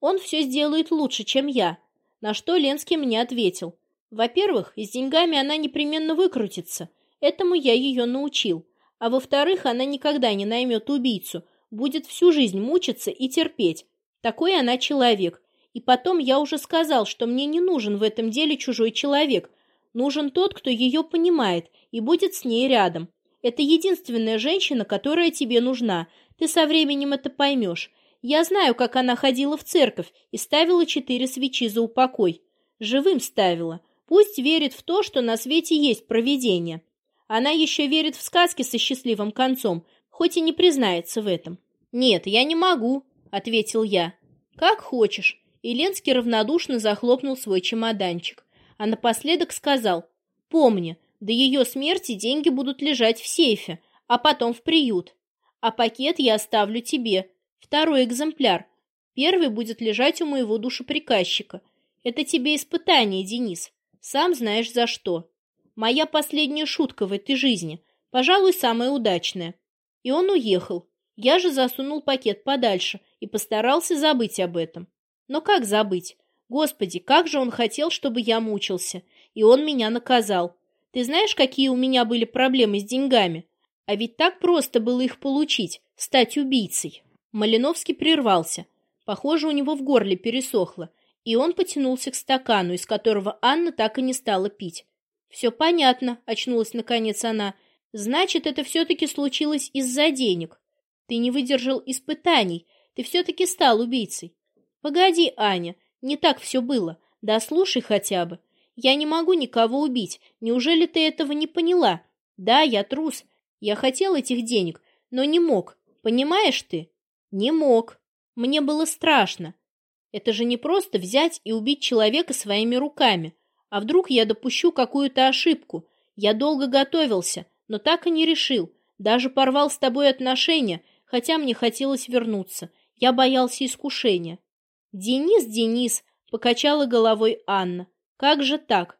Он все сделает лучше, чем я. На что Ленский мне ответил. Во-первых, с деньгами она непременно выкрутится. Этому я ее научил. А во-вторых, она никогда не наймет убийцу, будет всю жизнь мучиться и терпеть. Такой она человек. И потом я уже сказал, что мне не нужен в этом деле чужой человек. Нужен тот, кто ее понимает и будет с ней рядом. Это единственная женщина, которая тебе нужна. Ты со временем это поймешь. Я знаю, как она ходила в церковь и ставила четыре свечи за упокой. Живым ставила. Пусть верит в то, что на свете есть провидение. Она еще верит в сказки со счастливым концом, хоть и не признается в этом. «Нет, я не могу», — ответил я. «Как хочешь. И Ленский равнодушно захлопнул свой чемоданчик. А напоследок сказал, «Помни, до ее смерти деньги будут лежать в сейфе, а потом в приют. А пакет я оставлю тебе. Второй экземпляр. Первый будет лежать у моего душеприказчика. Это тебе испытание, Денис. Сам знаешь за что. Моя последняя шутка в этой жизни. Пожалуй, самая удачная». И он уехал. Я же засунул пакет подальше и постарался забыть об этом. Но как забыть? Господи, как же он хотел, чтобы я мучился. И он меня наказал. Ты знаешь, какие у меня были проблемы с деньгами? А ведь так просто было их получить, стать убийцей. Малиновский прервался. Похоже, у него в горле пересохло, и он потянулся к стакану, из которого Анна так и не стала пить. «Все понятно», — очнулась наконец она. «Значит, это все-таки случилось из-за денег. Ты не выдержал испытаний, ты все-таки стал убийцей. Погоди, Аня, не так все было. Да слушай хотя бы. Я не могу никого убить. Неужели ты этого не поняла? Да, я трус. Я хотел этих денег, но не мог. Понимаешь ты? Не мог. Мне было страшно. Это же не просто взять и убить человека своими руками. А вдруг я допущу какую-то ошибку? Я долго готовился, но так и не решил. Даже порвал с тобой отношения, хотя мне хотелось вернуться. Я боялся искушения. «Денис, Денис!» — покачала головой Анна. «Как же так?»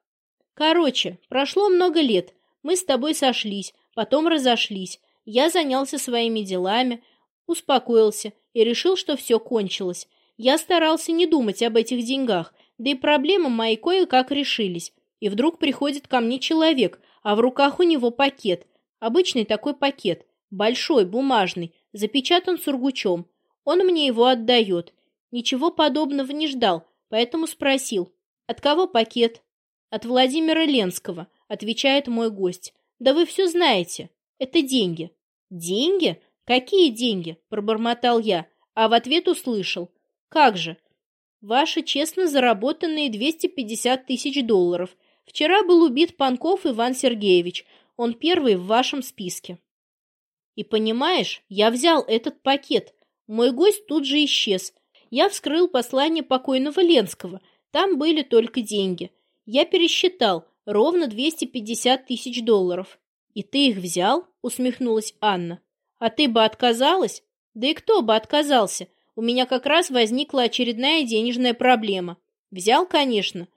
«Короче, прошло много лет. Мы с тобой сошлись, потом разошлись. Я занялся своими делами, успокоился и решил, что все кончилось. Я старался не думать об этих деньгах, да и проблемы мои кое-как решились. И вдруг приходит ко мне человек, а в руках у него пакет. Обычный такой пакет, большой, бумажный, запечатан сургучом. Он мне его отдает. Ничего подобного не ждал, поэтому спросил. «От кого пакет?» «От Владимира Ленского», — отвечает мой гость. «Да вы все знаете. Это деньги». «Деньги? Какие деньги?» — пробормотал я, а в ответ услышал. «Как же? Ваши честно заработанные 250 тысяч долларов. Вчера был убит Панков Иван Сергеевич. Он первый в вашем списке». И понимаешь, я взял этот пакет. Мой гость тут же исчез, я вскрыл послание покойного Ленского. Там были только деньги. Я пересчитал. Ровно 250 тысяч долларов. «И ты их взял?» — усмехнулась Анна. «А ты бы отказалась?» «Да и кто бы отказался? У меня как раз возникла очередная денежная проблема. Взял, конечно.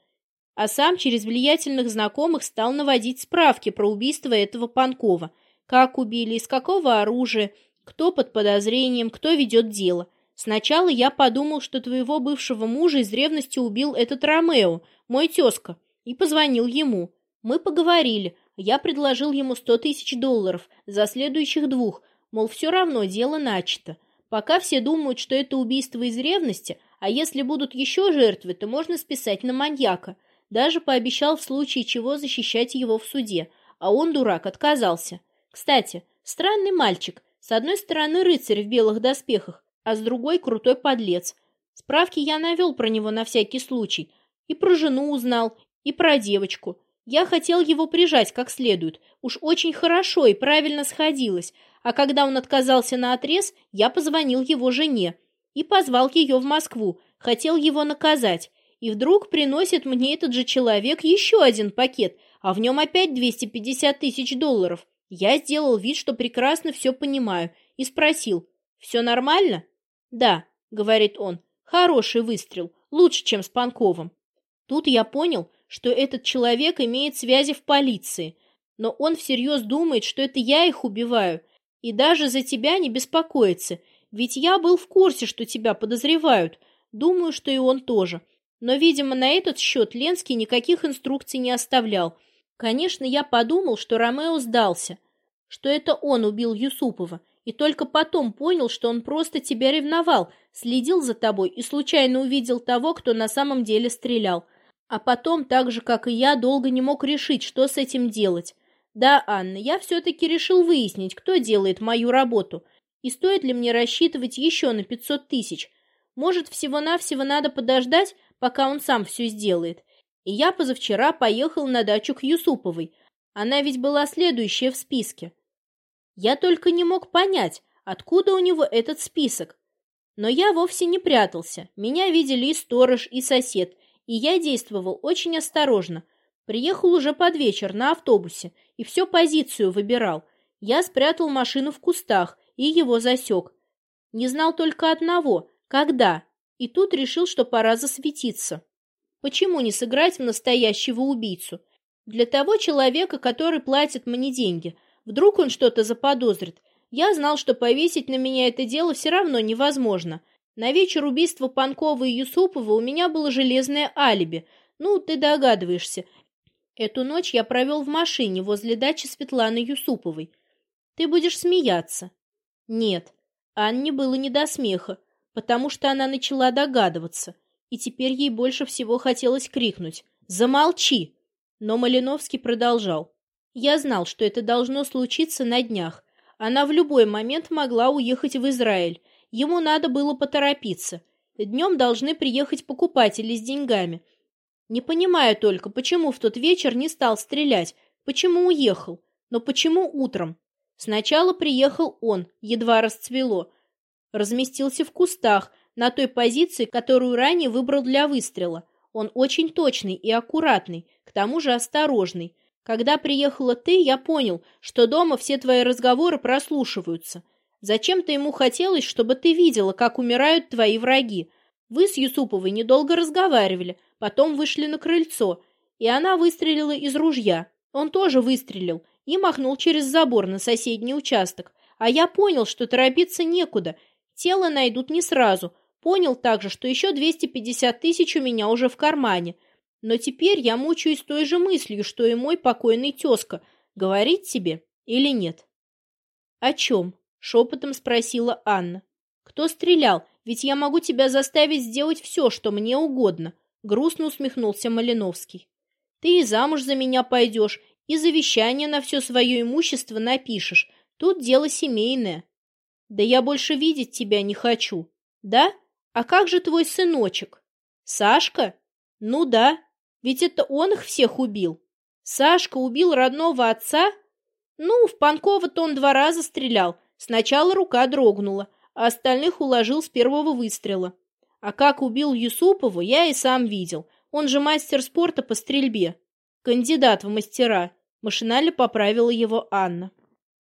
А сам через влиятельных знакомых стал наводить справки про убийство этого Панкова. Как убили, из какого оружия, кто под подозрением, кто ведет дело. Сначала я подумал, что твоего бывшего мужа из ревности убил этот Ромео, мой тезка, и позвонил ему. Мы поговорили. Я предложил ему сто тысяч долларов за следующих двух, мол, все равно дело начато. Пока все думают, что это убийство из ревности, а если будут еще жертвы, то можно списать на маньяка. Даже пообещал в случае чего защищать его в суде, а он, дурак, отказался. Кстати, странный мальчик. С одной стороны рыцарь в белых доспехах, а с другой крутой подлец. Справки я навел про него на всякий случай. И про жену узнал, и про девочку. Я хотел его прижать как следует. Уж очень хорошо и правильно сходилось. А когда он отказался на отрез, я позвонил его жене и позвал ее в Москву. Хотел его наказать. И вдруг приносит мне этот же человек еще один пакет, а в нем опять 250 тысяч долларов. Я сделал вид, что прекрасно все понимаю, и спросил, «Все нормально?» «Да», — говорит он, — «хороший выстрел, лучше, чем с Панковым». Тут я понял, что этот человек имеет связи в полиции, но он всерьез думает, что это я их убиваю, и даже за тебя не беспокоится, ведь я был в курсе, что тебя подозревают. Думаю, что и он тоже. Но, видимо, на этот счет Ленский никаких инструкций не оставлял. Конечно, я подумал, что Ромео сдался, что это он убил Юсупова, и только потом понял, что он просто тебя ревновал, следил за тобой и случайно увидел того, кто на самом деле стрелял. А потом, так же, как и я, долго не мог решить, что с этим делать. Да, Анна, я все-таки решил выяснить, кто делает мою работу, и стоит ли мне рассчитывать еще на 500 тысяч. Может, всего-навсего надо подождать, пока он сам все сделает. И я позавчера поехал на дачу к Юсуповой. Она ведь была следующая в списке. Я только не мог понять, откуда у него этот список. Но я вовсе не прятался. Меня видели и сторож, и сосед, и я действовал очень осторожно. Приехал уже под вечер на автобусе и всю позицию выбирал. Я спрятал машину в кустах и его засек. Не знал только одного — когда, и тут решил, что пора засветиться. Почему не сыграть в настоящего убийцу? Для того человека, который платит мне деньги — Вдруг он что-то заподозрит. Я знал, что повесить на меня это дело все равно невозможно. На вечер убийства Панкова и Юсупова у меня было железное алиби. Ну, ты догадываешься. Эту ночь я провел в машине возле дачи Светланы Юсуповой. Ты будешь смеяться. Нет, Анне было не до смеха, потому что она начала догадываться, и теперь ей больше всего хотелось крикнуть «Замолчи!». Но Малиновский продолжал. Я знал, что это должно случиться на днях. Она в любой момент могла уехать в Израиль. Ему надо было поторопиться. Днем должны приехать покупатели с деньгами. Не понимаю только, почему в тот вечер не стал стрелять, почему уехал, но почему утром. Сначала приехал он, едва расцвело. Разместился в кустах, на той позиции, которую ранее выбрал для выстрела. Он очень точный и аккуратный, к тому же осторожный. Когда приехала ты, я понял, что дома все твои разговоры прослушиваются. Зачем-то ему хотелось, чтобы ты видела, как умирают твои враги. Вы с Юсуповой недолго разговаривали, потом вышли на крыльцо, и она выстрелила из ружья. Он тоже выстрелил и махнул через забор на соседний участок. А я понял, что торопиться некуда. Тело найдут не сразу. Понял также, что еще 250 тысяч у меня уже в кармане – но теперь я мучаюсь той же мыслью, что и мой покойный тезка. Говорить тебе или нет? — О чем? — шепотом спросила Анна. — Кто стрелял? Ведь я могу тебя заставить сделать все, что мне угодно. Грустно усмехнулся Малиновский. — Ты и замуж за меня пойдешь, и завещание на все свое имущество напишешь. Тут дело семейное. Да я больше видеть тебя не хочу. Да? А как же твой сыночек? Сашка? Ну да, ведь это он их всех убил. Сашка убил родного отца? Ну, в Панкова-то он два раза стрелял. Сначала рука дрогнула, а остальных уложил с первого выстрела. А как убил Юсупова, я и сам видел. Он же мастер спорта по стрельбе. Кандидат в мастера. Машинально поправила его Анна.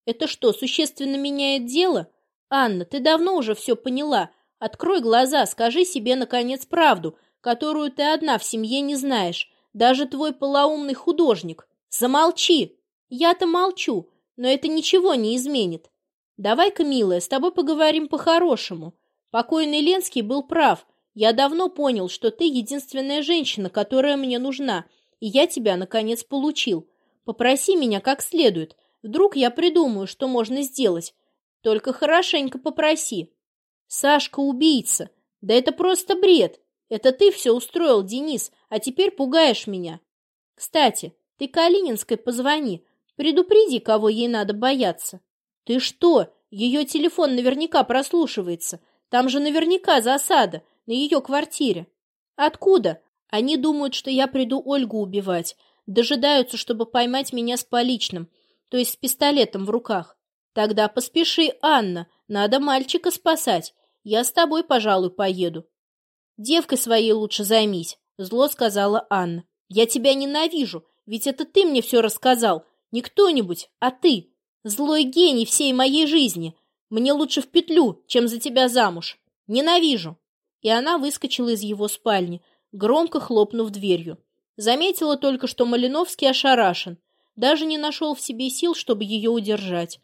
Это что, существенно меняет дело? Анна, ты давно уже все поняла. Открой глаза, скажи себе, наконец, правду, которую ты одна в семье не знаешь. Даже твой полоумный художник. Замолчи! Я-то молчу, но это ничего не изменит. Давай-ка, милая, с тобой поговорим по-хорошему. Покойный Ленский был прав. Я давно понял, что ты единственная женщина, которая мне нужна, и я тебя, наконец, получил. Попроси меня как следует. Вдруг я придумаю, что можно сделать. Только хорошенько попроси. Сашка убийца. Да это просто бред. Это ты все устроил, Денис, а теперь пугаешь меня. Кстати, ты Калининской позвони. Предупреди, кого ей надо бояться. Ты что? Ее телефон наверняка прослушивается. Там же наверняка засада на ее квартире. Откуда? Они думают, что я приду Ольгу убивать. Дожидаются, чтобы поймать меня с поличным, то есть с пистолетом в руках. Тогда поспеши, Анна, надо мальчика спасать. Я с тобой, пожалуй, поеду. Девкой своей лучше займись, зло сказала Анна. Я тебя ненавижу, ведь это ты мне все рассказал. Не кто-нибудь, а ты. Злой гений всей моей жизни. Мне лучше в петлю, чем за тебя замуж. Ненавижу. И она выскочила из его спальни, громко хлопнув дверью. Заметила только, что Малиновский ошарашен. Даже не нашел в себе сил, чтобы ее удержать.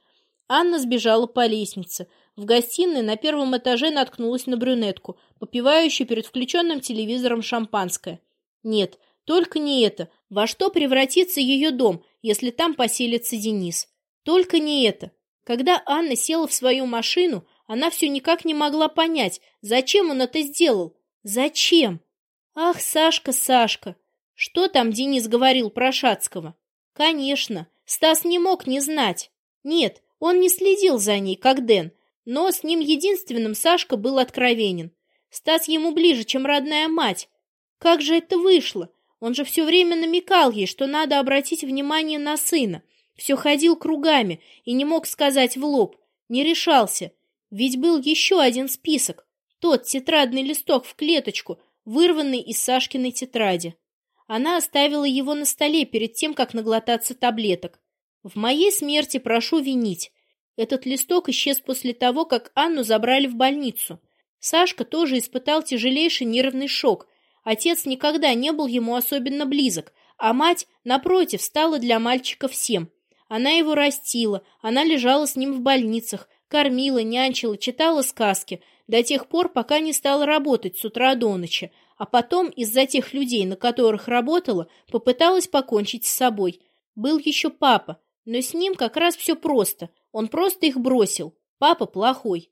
Анна сбежала по лестнице. В гостиной на первом этаже наткнулась на брюнетку, попивающую перед включенным телевизором шампанское. Нет, только не это. Во что превратится ее дом, если там поселится Денис? Только не это. Когда Анна села в свою машину, она все никак не могла понять, зачем он это сделал. Зачем? Ах, Сашка, Сашка! Что там Денис говорил про Шацкого? Конечно, Стас не мог не знать. Нет, он не следил за ней, как Дэн, но с ним единственным Сашка был откровенен. Стас ему ближе, чем родная мать. Как же это вышло? Он же все время намекал ей, что надо обратить внимание на сына. Все ходил кругами и не мог сказать в лоб. Не решался. Ведь был еще один список. Тот тетрадный листок в клеточку, вырванный из Сашкиной тетради. Она оставила его на столе перед тем, как наглотаться таблеток. В моей смерти прошу винить. Этот листок исчез после того, как Анну забрали в больницу. Сашка тоже испытал тяжелейший нервный шок. Отец никогда не был ему особенно близок, а мать, напротив, стала для мальчика всем. Она его растила, она лежала с ним в больницах, кормила, нянчила, читала сказки, до тех пор, пока не стала работать с утра до ночи, а потом из-за тех людей, на которых работала, попыталась покончить с собой. Был еще папа, но с ним как раз все просто, он просто их бросил. Папа плохой.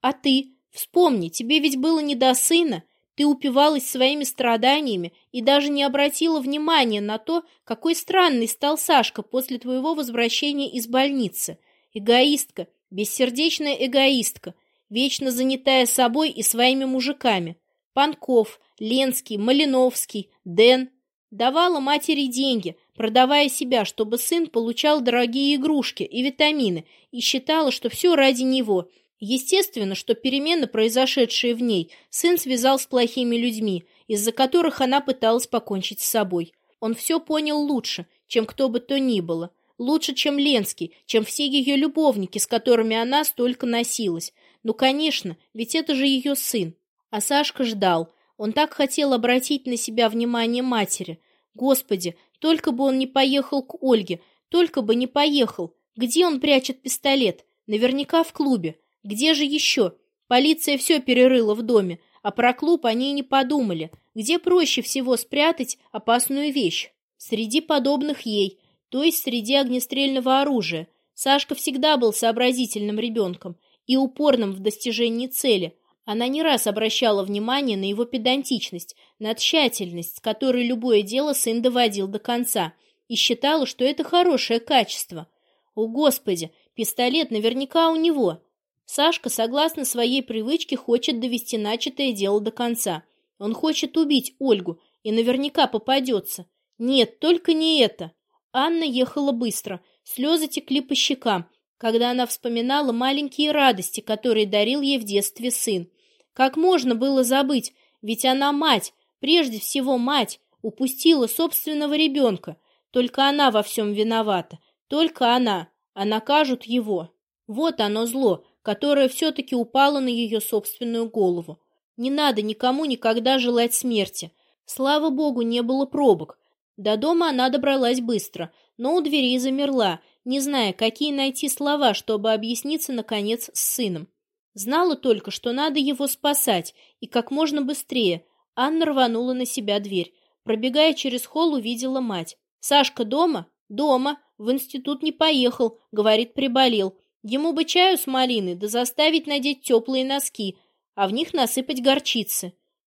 А ты? Вспомни, тебе ведь было не до сына, ты упивалась своими страданиями и даже не обратила внимания на то, какой странный стал Сашка после твоего возвращения из больницы. Эгоистка, бессердечная эгоистка, вечно занятая собой и своими мужиками. Панков, Ленский, Малиновский, Дэн. Давала матери деньги, продавая себя, чтобы сын получал дорогие игрушки и витамины, и считала, что все ради него. Естественно, что перемены, произошедшие в ней, сын связал с плохими людьми, из-за которых она пыталась покончить с собой. Он все понял лучше, чем кто бы то ни было. Лучше, чем Ленский, чем все ее любовники, с которыми она столько носилась. Ну, конечно, ведь это же ее сын. А Сашка ждал. Он так хотел обратить на себя внимание матери. Господи, только бы он не поехал к Ольге, только бы не поехал. Где он прячет пистолет? Наверняка в клубе. Где же еще? Полиция все перерыла в доме, а про клуб они и не подумали. Где проще всего спрятать опасную вещь? Среди подобных ей, то есть среди огнестрельного оружия. Сашка всегда был сообразительным ребенком и упорным в достижении цели, она не раз обращала внимание на его педантичность, на тщательность, с которой любое дело сын доводил до конца, и считала, что это хорошее качество. О, Господи, пистолет наверняка у него. Сашка, согласно своей привычке, хочет довести начатое дело до конца. Он хочет убить Ольгу и наверняка попадется. Нет, только не это. Анна ехала быстро, слезы текли по щекам, когда она вспоминала маленькие радости, которые дарил ей в детстве сын. Как можно было забыть? Ведь она мать, прежде всего мать, упустила собственного ребенка. Только она во всем виновата. Только она. А накажут его. Вот оно зло, которое все-таки упало на ее собственную голову. Не надо никому никогда желать смерти. Слава богу, не было пробок. До дома она добралась быстро, но у дверей замерла, не зная, какие найти слова, чтобы объясниться, наконец, с сыном. Знала только, что надо его спасать, и как можно быстрее. Анна рванула на себя дверь. Пробегая через холл, увидела мать. «Сашка дома?» «Дома. В институт не поехал. Говорит, приболел. Ему бы чаю с малиной, да заставить надеть теплые носки, а в них насыпать горчицы.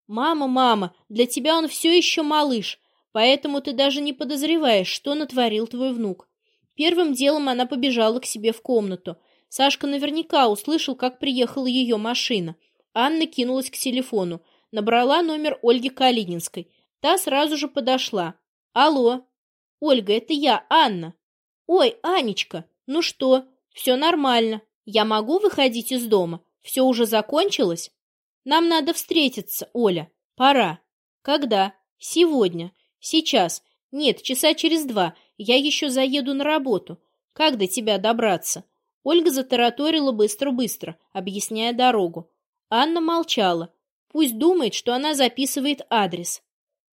Мама, мама, для тебя он все еще малыш, поэтому ты даже не подозреваешь, что натворил твой внук». Первым делом она побежала к себе в комнату. Сашка наверняка услышал, как приехала ее машина. Анна кинулась к телефону, набрала номер Ольги Калининской. Та сразу же подошла. «Алло!» «Ольга, это я, Анна!» «Ой, Анечка, ну что? Все нормально. Я могу выходить из дома? Все уже закончилось?» «Нам надо встретиться, Оля. Пора». «Когда?» «Сегодня. Сейчас. Нет, часа через два. Я еще заеду на работу. Как до тебя добраться?» Ольга затараторила быстро-быстро, объясняя дорогу. Анна молчала. Пусть думает, что она записывает адрес.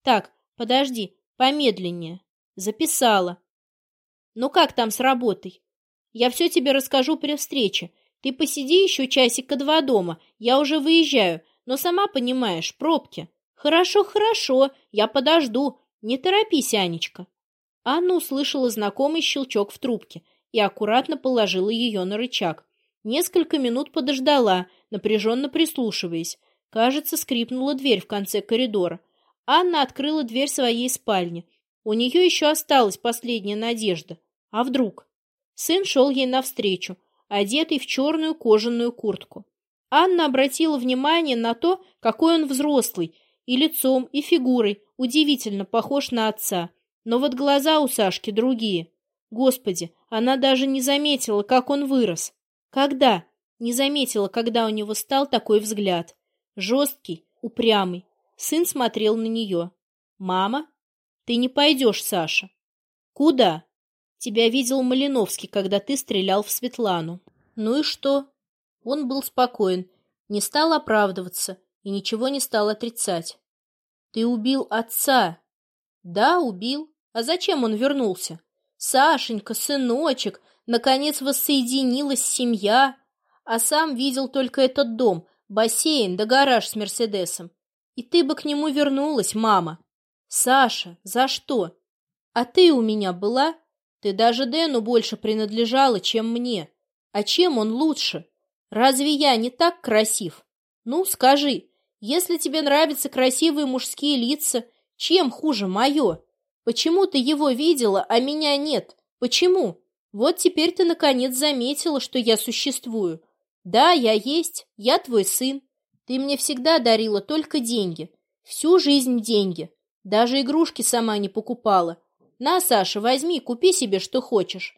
Так, подожди, помедленнее. Записала. Ну как там с работой? Я все тебе расскажу при встрече. Ты посиди еще часика два дома. Я уже выезжаю, но сама понимаешь, пробки. Хорошо, хорошо, я подожду. Не торопись, Анечка. Анна услышала знакомый щелчок в трубке и аккуратно положила ее на рычаг. Несколько минут подождала, напряженно прислушиваясь. Кажется, скрипнула дверь в конце коридора. Анна открыла дверь своей спальни. У нее еще осталась последняя надежда. А вдруг? Сын шел ей навстречу, одетый в черную кожаную куртку. Анна обратила внимание на то, какой он взрослый, и лицом, и фигурой, удивительно похож на отца. Но вот глаза у Сашки другие. Господи, она даже не заметила, как он вырос. Когда? Не заметила, когда у него стал такой взгляд. Жесткий, упрямый, Сын смотрел на нее. «Мама? Ты не пойдешь, Саша». «Куда?» «Тебя видел Малиновский, когда ты стрелял в Светлану». «Ну и что?» Он был спокоен, не стал оправдываться и ничего не стал отрицать. «Ты убил отца». «Да, убил. А зачем он вернулся?» «Сашенька, сыночек, наконец воссоединилась семья». А сам видел только этот дом, бассейн да гараж с Мерседесом. И ты бы к нему вернулась, мама. Саша, за что? А ты у меня была? Ты даже Дэну больше принадлежала, чем мне. А чем он лучше? Разве я не так красив? Ну, скажи, если тебе нравятся красивые мужские лица, чем хуже мое? Почему ты его видела, а меня нет? Почему? Вот теперь ты наконец заметила, что я существую. Да, я есть, я твой сын. Ты мне всегда дарила только деньги. Всю жизнь деньги. Даже игрушки сама не покупала. На, Саша, возьми, купи себе, что хочешь.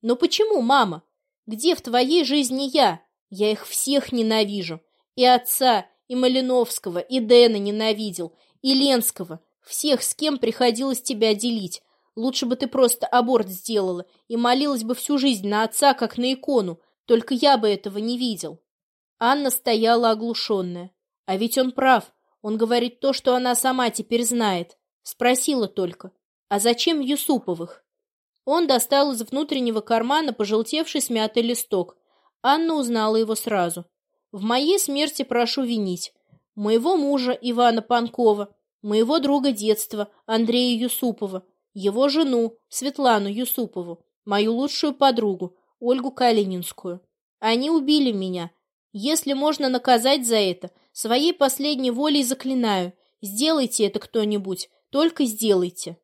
Но почему, мама? Где в твоей жизни я? Я их всех ненавижу. И отца, и Малиновского, и Дэна ненавидел, и Ленского. Всех, с кем приходилось тебя делить. Лучше бы ты просто аборт сделала и молилась бы всю жизнь на отца, как на икону. Только я бы этого не видел. Анна стояла оглушенная. А ведь он прав. Он говорит то, что она сама теперь знает. Спросила только. А зачем Юсуповых? Он достал из внутреннего кармана пожелтевший смятый листок. Анна узнала его сразу. В моей смерти прошу винить. Моего мужа Ивана Панкова, моего друга детства Андрея Юсупова, его жену Светлану Юсупову, мою лучшую подругу Ольгу Калининскую. Они убили меня, если можно наказать за это, своей последней волей заклинаю. Сделайте это кто-нибудь, только сделайте.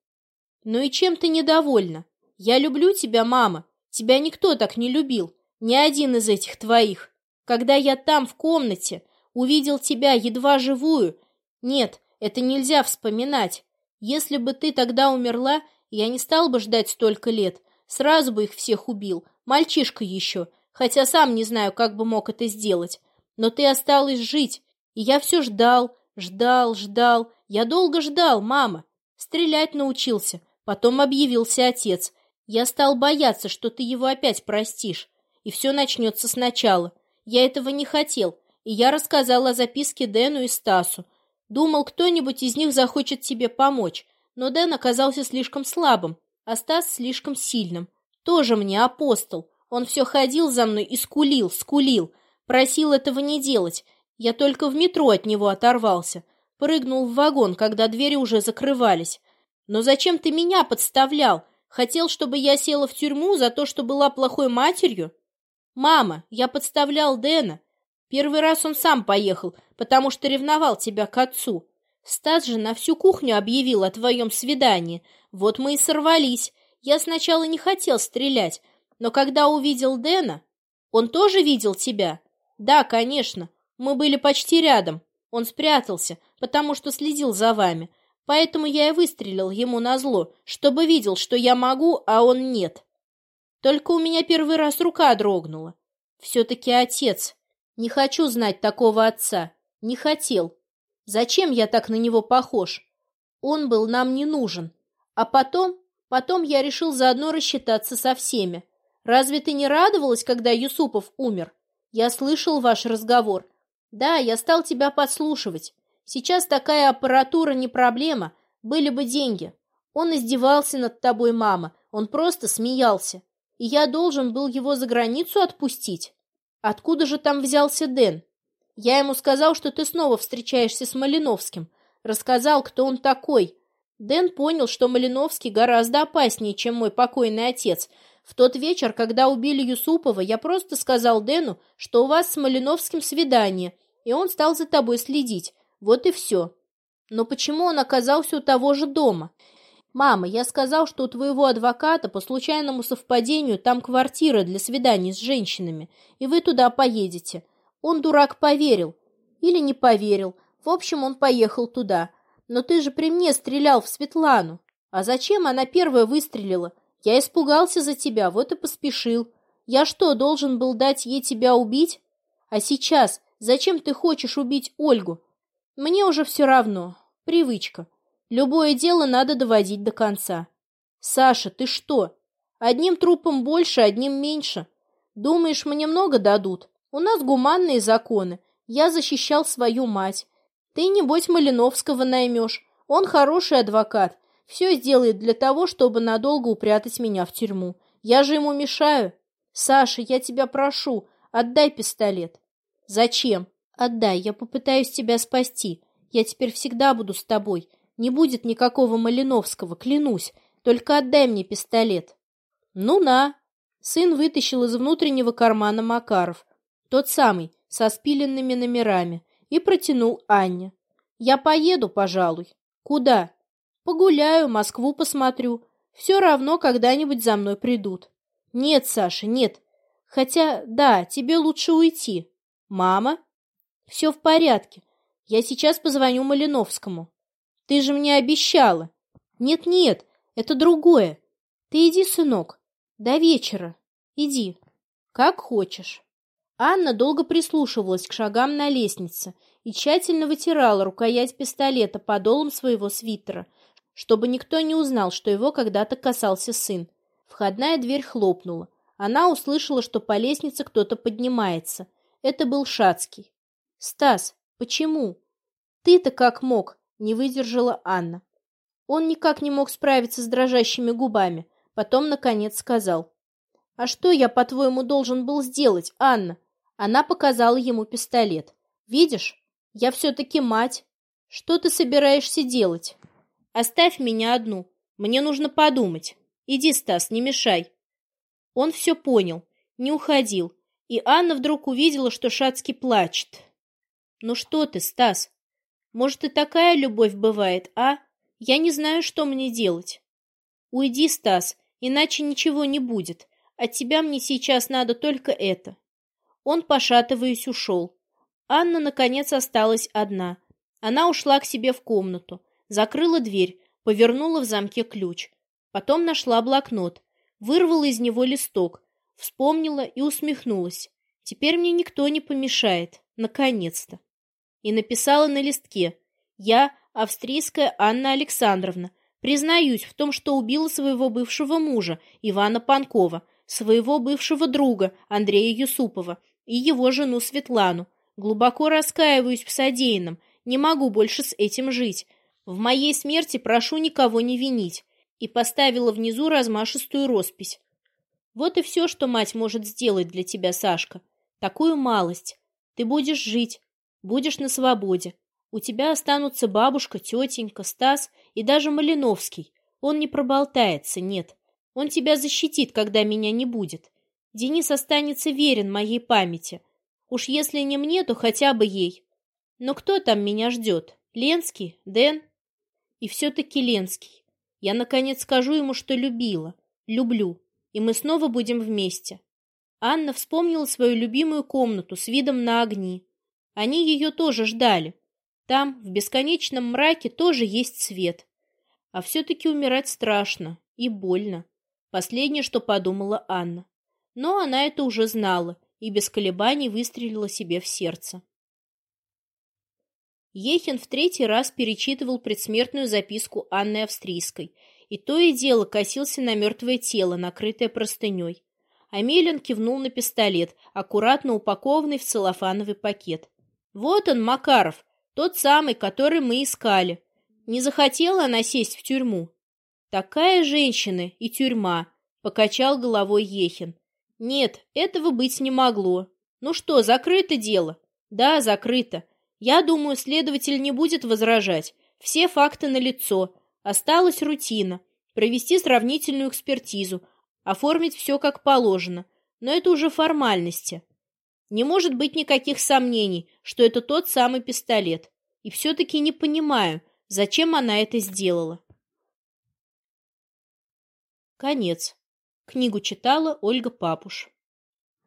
Ну и чем ты недовольна? Я люблю тебя, мама. Тебя никто так не любил. Ни один из этих твоих. Когда я там, в комнате, увидел тебя едва живую... Нет, это нельзя вспоминать. Если бы ты тогда умерла, я не стал бы ждать столько лет. Сразу бы их всех убил. Мальчишка еще хотя сам не знаю, как бы мог это сделать. Но ты осталась жить, и я все ждал, ждал, ждал. Я долго ждал, мама. Стрелять научился, Потом объявился отец. Я стал бояться, что ты его опять простишь, и все начнется сначала. Я этого не хотел, и я рассказал о записке Дэну и Стасу. Думал, кто-нибудь из них захочет тебе помочь, но Дэн оказался слишком слабым, а Стас слишком сильным. Тоже мне апостол. Он все ходил за мной и скулил, скулил. Просил этого не делать. Я только в метро от него оторвался. Прыгнул в вагон, когда двери уже закрывались. Но зачем ты меня подставлял? Хотел, чтобы я села в тюрьму за то, что была плохой матерью? Мама, я подставлял Дэна. Первый раз он сам поехал, потому что ревновал тебя к отцу. Стас же на всю кухню объявил о твоем свидании. Вот мы и сорвались. Я сначала не хотел стрелять, но когда увидел Дэна... Он тоже видел тебя? Да, конечно. Мы были почти рядом. Он спрятался, потому что следил за вами. Поэтому я и выстрелил ему на зло, чтобы видел, что я могу, а он нет. Только у меня первый раз рука дрогнула. Все-таки отец. Не хочу знать такого отца. Не хотел. Зачем я так на него похож? Он был нам не нужен. А потом, потом я решил заодно рассчитаться со всеми. Разве ты не радовалась, когда Юсупов умер? Я слышал ваш разговор. Да, я стал тебя подслушивать. Сейчас такая аппаратура не проблема, были бы деньги. Он издевался над тобой, мама, он просто смеялся. И я должен был его за границу отпустить. Откуда же там взялся Дэн? Я ему сказал, что ты снова встречаешься с Малиновским. Рассказал, кто он такой. Дэн понял, что Малиновский гораздо опаснее, чем мой покойный отец. В тот вечер, когда убили Юсупова, я просто сказал Дэну, что у вас с Малиновским свидание, и он стал за тобой следить. Вот и все. Но почему он оказался у того же дома? Мама, я сказал, что у твоего адвоката по случайному совпадению там квартира для свиданий с женщинами, и вы туда поедете. Он, дурак, поверил. Или не поверил. В общем, он поехал туда. Но ты же при мне стрелял в Светлану. А зачем она первая выстрелила? Я испугался за тебя, вот и поспешил. Я что, должен был дать ей тебя убить? А сейчас зачем ты хочешь убить Ольгу? Мне уже все равно. Привычка. Любое дело надо доводить до конца. Саша, ты что? Одним трупом больше, одним меньше. Думаешь, мне много дадут? У нас гуманные законы. Я защищал свою мать. Ты, небось, Малиновского наймешь. Он хороший адвокат. Все сделает для того, чтобы надолго упрятать меня в тюрьму. Я же ему мешаю. Саша, я тебя прошу, отдай пистолет. Зачем? Отдай, я попытаюсь тебя спасти. Я теперь всегда буду с тобой. Не будет никакого Малиновского, клянусь. Только отдай мне пистолет. Ну на. Сын вытащил из внутреннего кармана Макаров. Тот самый, со спиленными номерами. И протянул Анне. Я поеду, пожалуй. Куда? Погуляю, Москву посмотрю. Все равно когда-нибудь за мной придут. Нет, Саша, нет. Хотя, да, тебе лучше уйти. Мама? Все в порядке. Я сейчас позвоню Малиновскому. Ты же мне обещала. Нет-нет, это другое. Ты иди, сынок. До вечера. Иди. Как хочешь. Анна долго прислушивалась к шагам на лестнице и тщательно вытирала рукоять пистолета подолом своего свитера, чтобы никто не узнал, что его когда-то касался сын. Входная дверь хлопнула. Она услышала, что по лестнице кто-то поднимается. Это был Шацкий. «Стас, почему?» «Ты-то как мог?» — не выдержала Анна. Он никак не мог справиться с дрожащими губами. Потом, наконец, сказал. «А что я, по-твоему, должен был сделать, Анна?» Она показала ему пистолет. «Видишь, я все-таки мать. Что ты собираешься делать? Оставь меня одну. Мне нужно подумать. Иди, Стас, не мешай». Он все понял, не уходил, и Анна вдруг увидела, что Шацкий плачет. «Ну что ты, Стас? Может, и такая любовь бывает, а? Я не знаю, что мне делать». «Уйди, Стас, иначе ничего не будет. От тебя мне сейчас надо только это». Он, пошатываясь, ушел. Анна, наконец, осталась одна. Она ушла к себе в комнату, закрыла дверь, повернула в замке ключ. Потом нашла блокнот, вырвала из него листок, вспомнила и усмехнулась. Теперь мне никто не помешает. Наконец-то и написала на листке «Я, австрийская Анна Александровна, Признаюсь в том, что убила своего бывшего мужа, Ивана Панкова, своего бывшего друга, Андрея Юсупова, и его жену Светлану. Глубоко раскаиваюсь в содеянном, не могу больше с этим жить. В моей смерти прошу никого не винить. И поставила внизу размашистую роспись. Вот и все, что мать может сделать для тебя, Сашка. Такую малость. Ты будешь жить, будешь на свободе. У тебя останутся бабушка, тетенька, Стас и даже Малиновский. Он не проболтается, нет. Он тебя защитит, когда меня не будет. Денис останется верен моей памяти. Уж если не мне, то хотя бы ей. Но кто там меня ждет? Ленский? Дэн? И все-таки Ленский. Я, наконец, скажу ему, что любила. Люблю. И мы снова будем вместе. Анна вспомнила свою любимую комнату с видом на огни. Они ее тоже ждали. Там, в бесконечном мраке, тоже есть свет. А все-таки умирать страшно и больно. Последнее, что подумала Анна. Но она это уже знала и без колебаний выстрелила себе в сердце. Ехин в третий раз перечитывал предсмертную записку Анны Австрийской, и то и дело косился на мертвое тело, накрытое простыней. Амелин кивнул на пистолет, аккуратно упакованный в целлофановый пакет. «Вот он, Макаров, тот самый, который мы искали. Не захотела она сесть в тюрьму?» «Такая женщина и тюрьма», — покачал головой Ехин. «Нет, этого быть не могло. Ну что, закрыто дело?» «Да, закрыто. Я думаю, следователь не будет возражать. Все факты налицо. Осталась рутина. Провести сравнительную экспертизу. Оформить все как положено. Но это уже формальности. Не может быть никаких сомнений, что это тот самый пистолет. И все-таки не понимаю, зачем она это сделала. Конец. Книгу читала Ольга Папуш.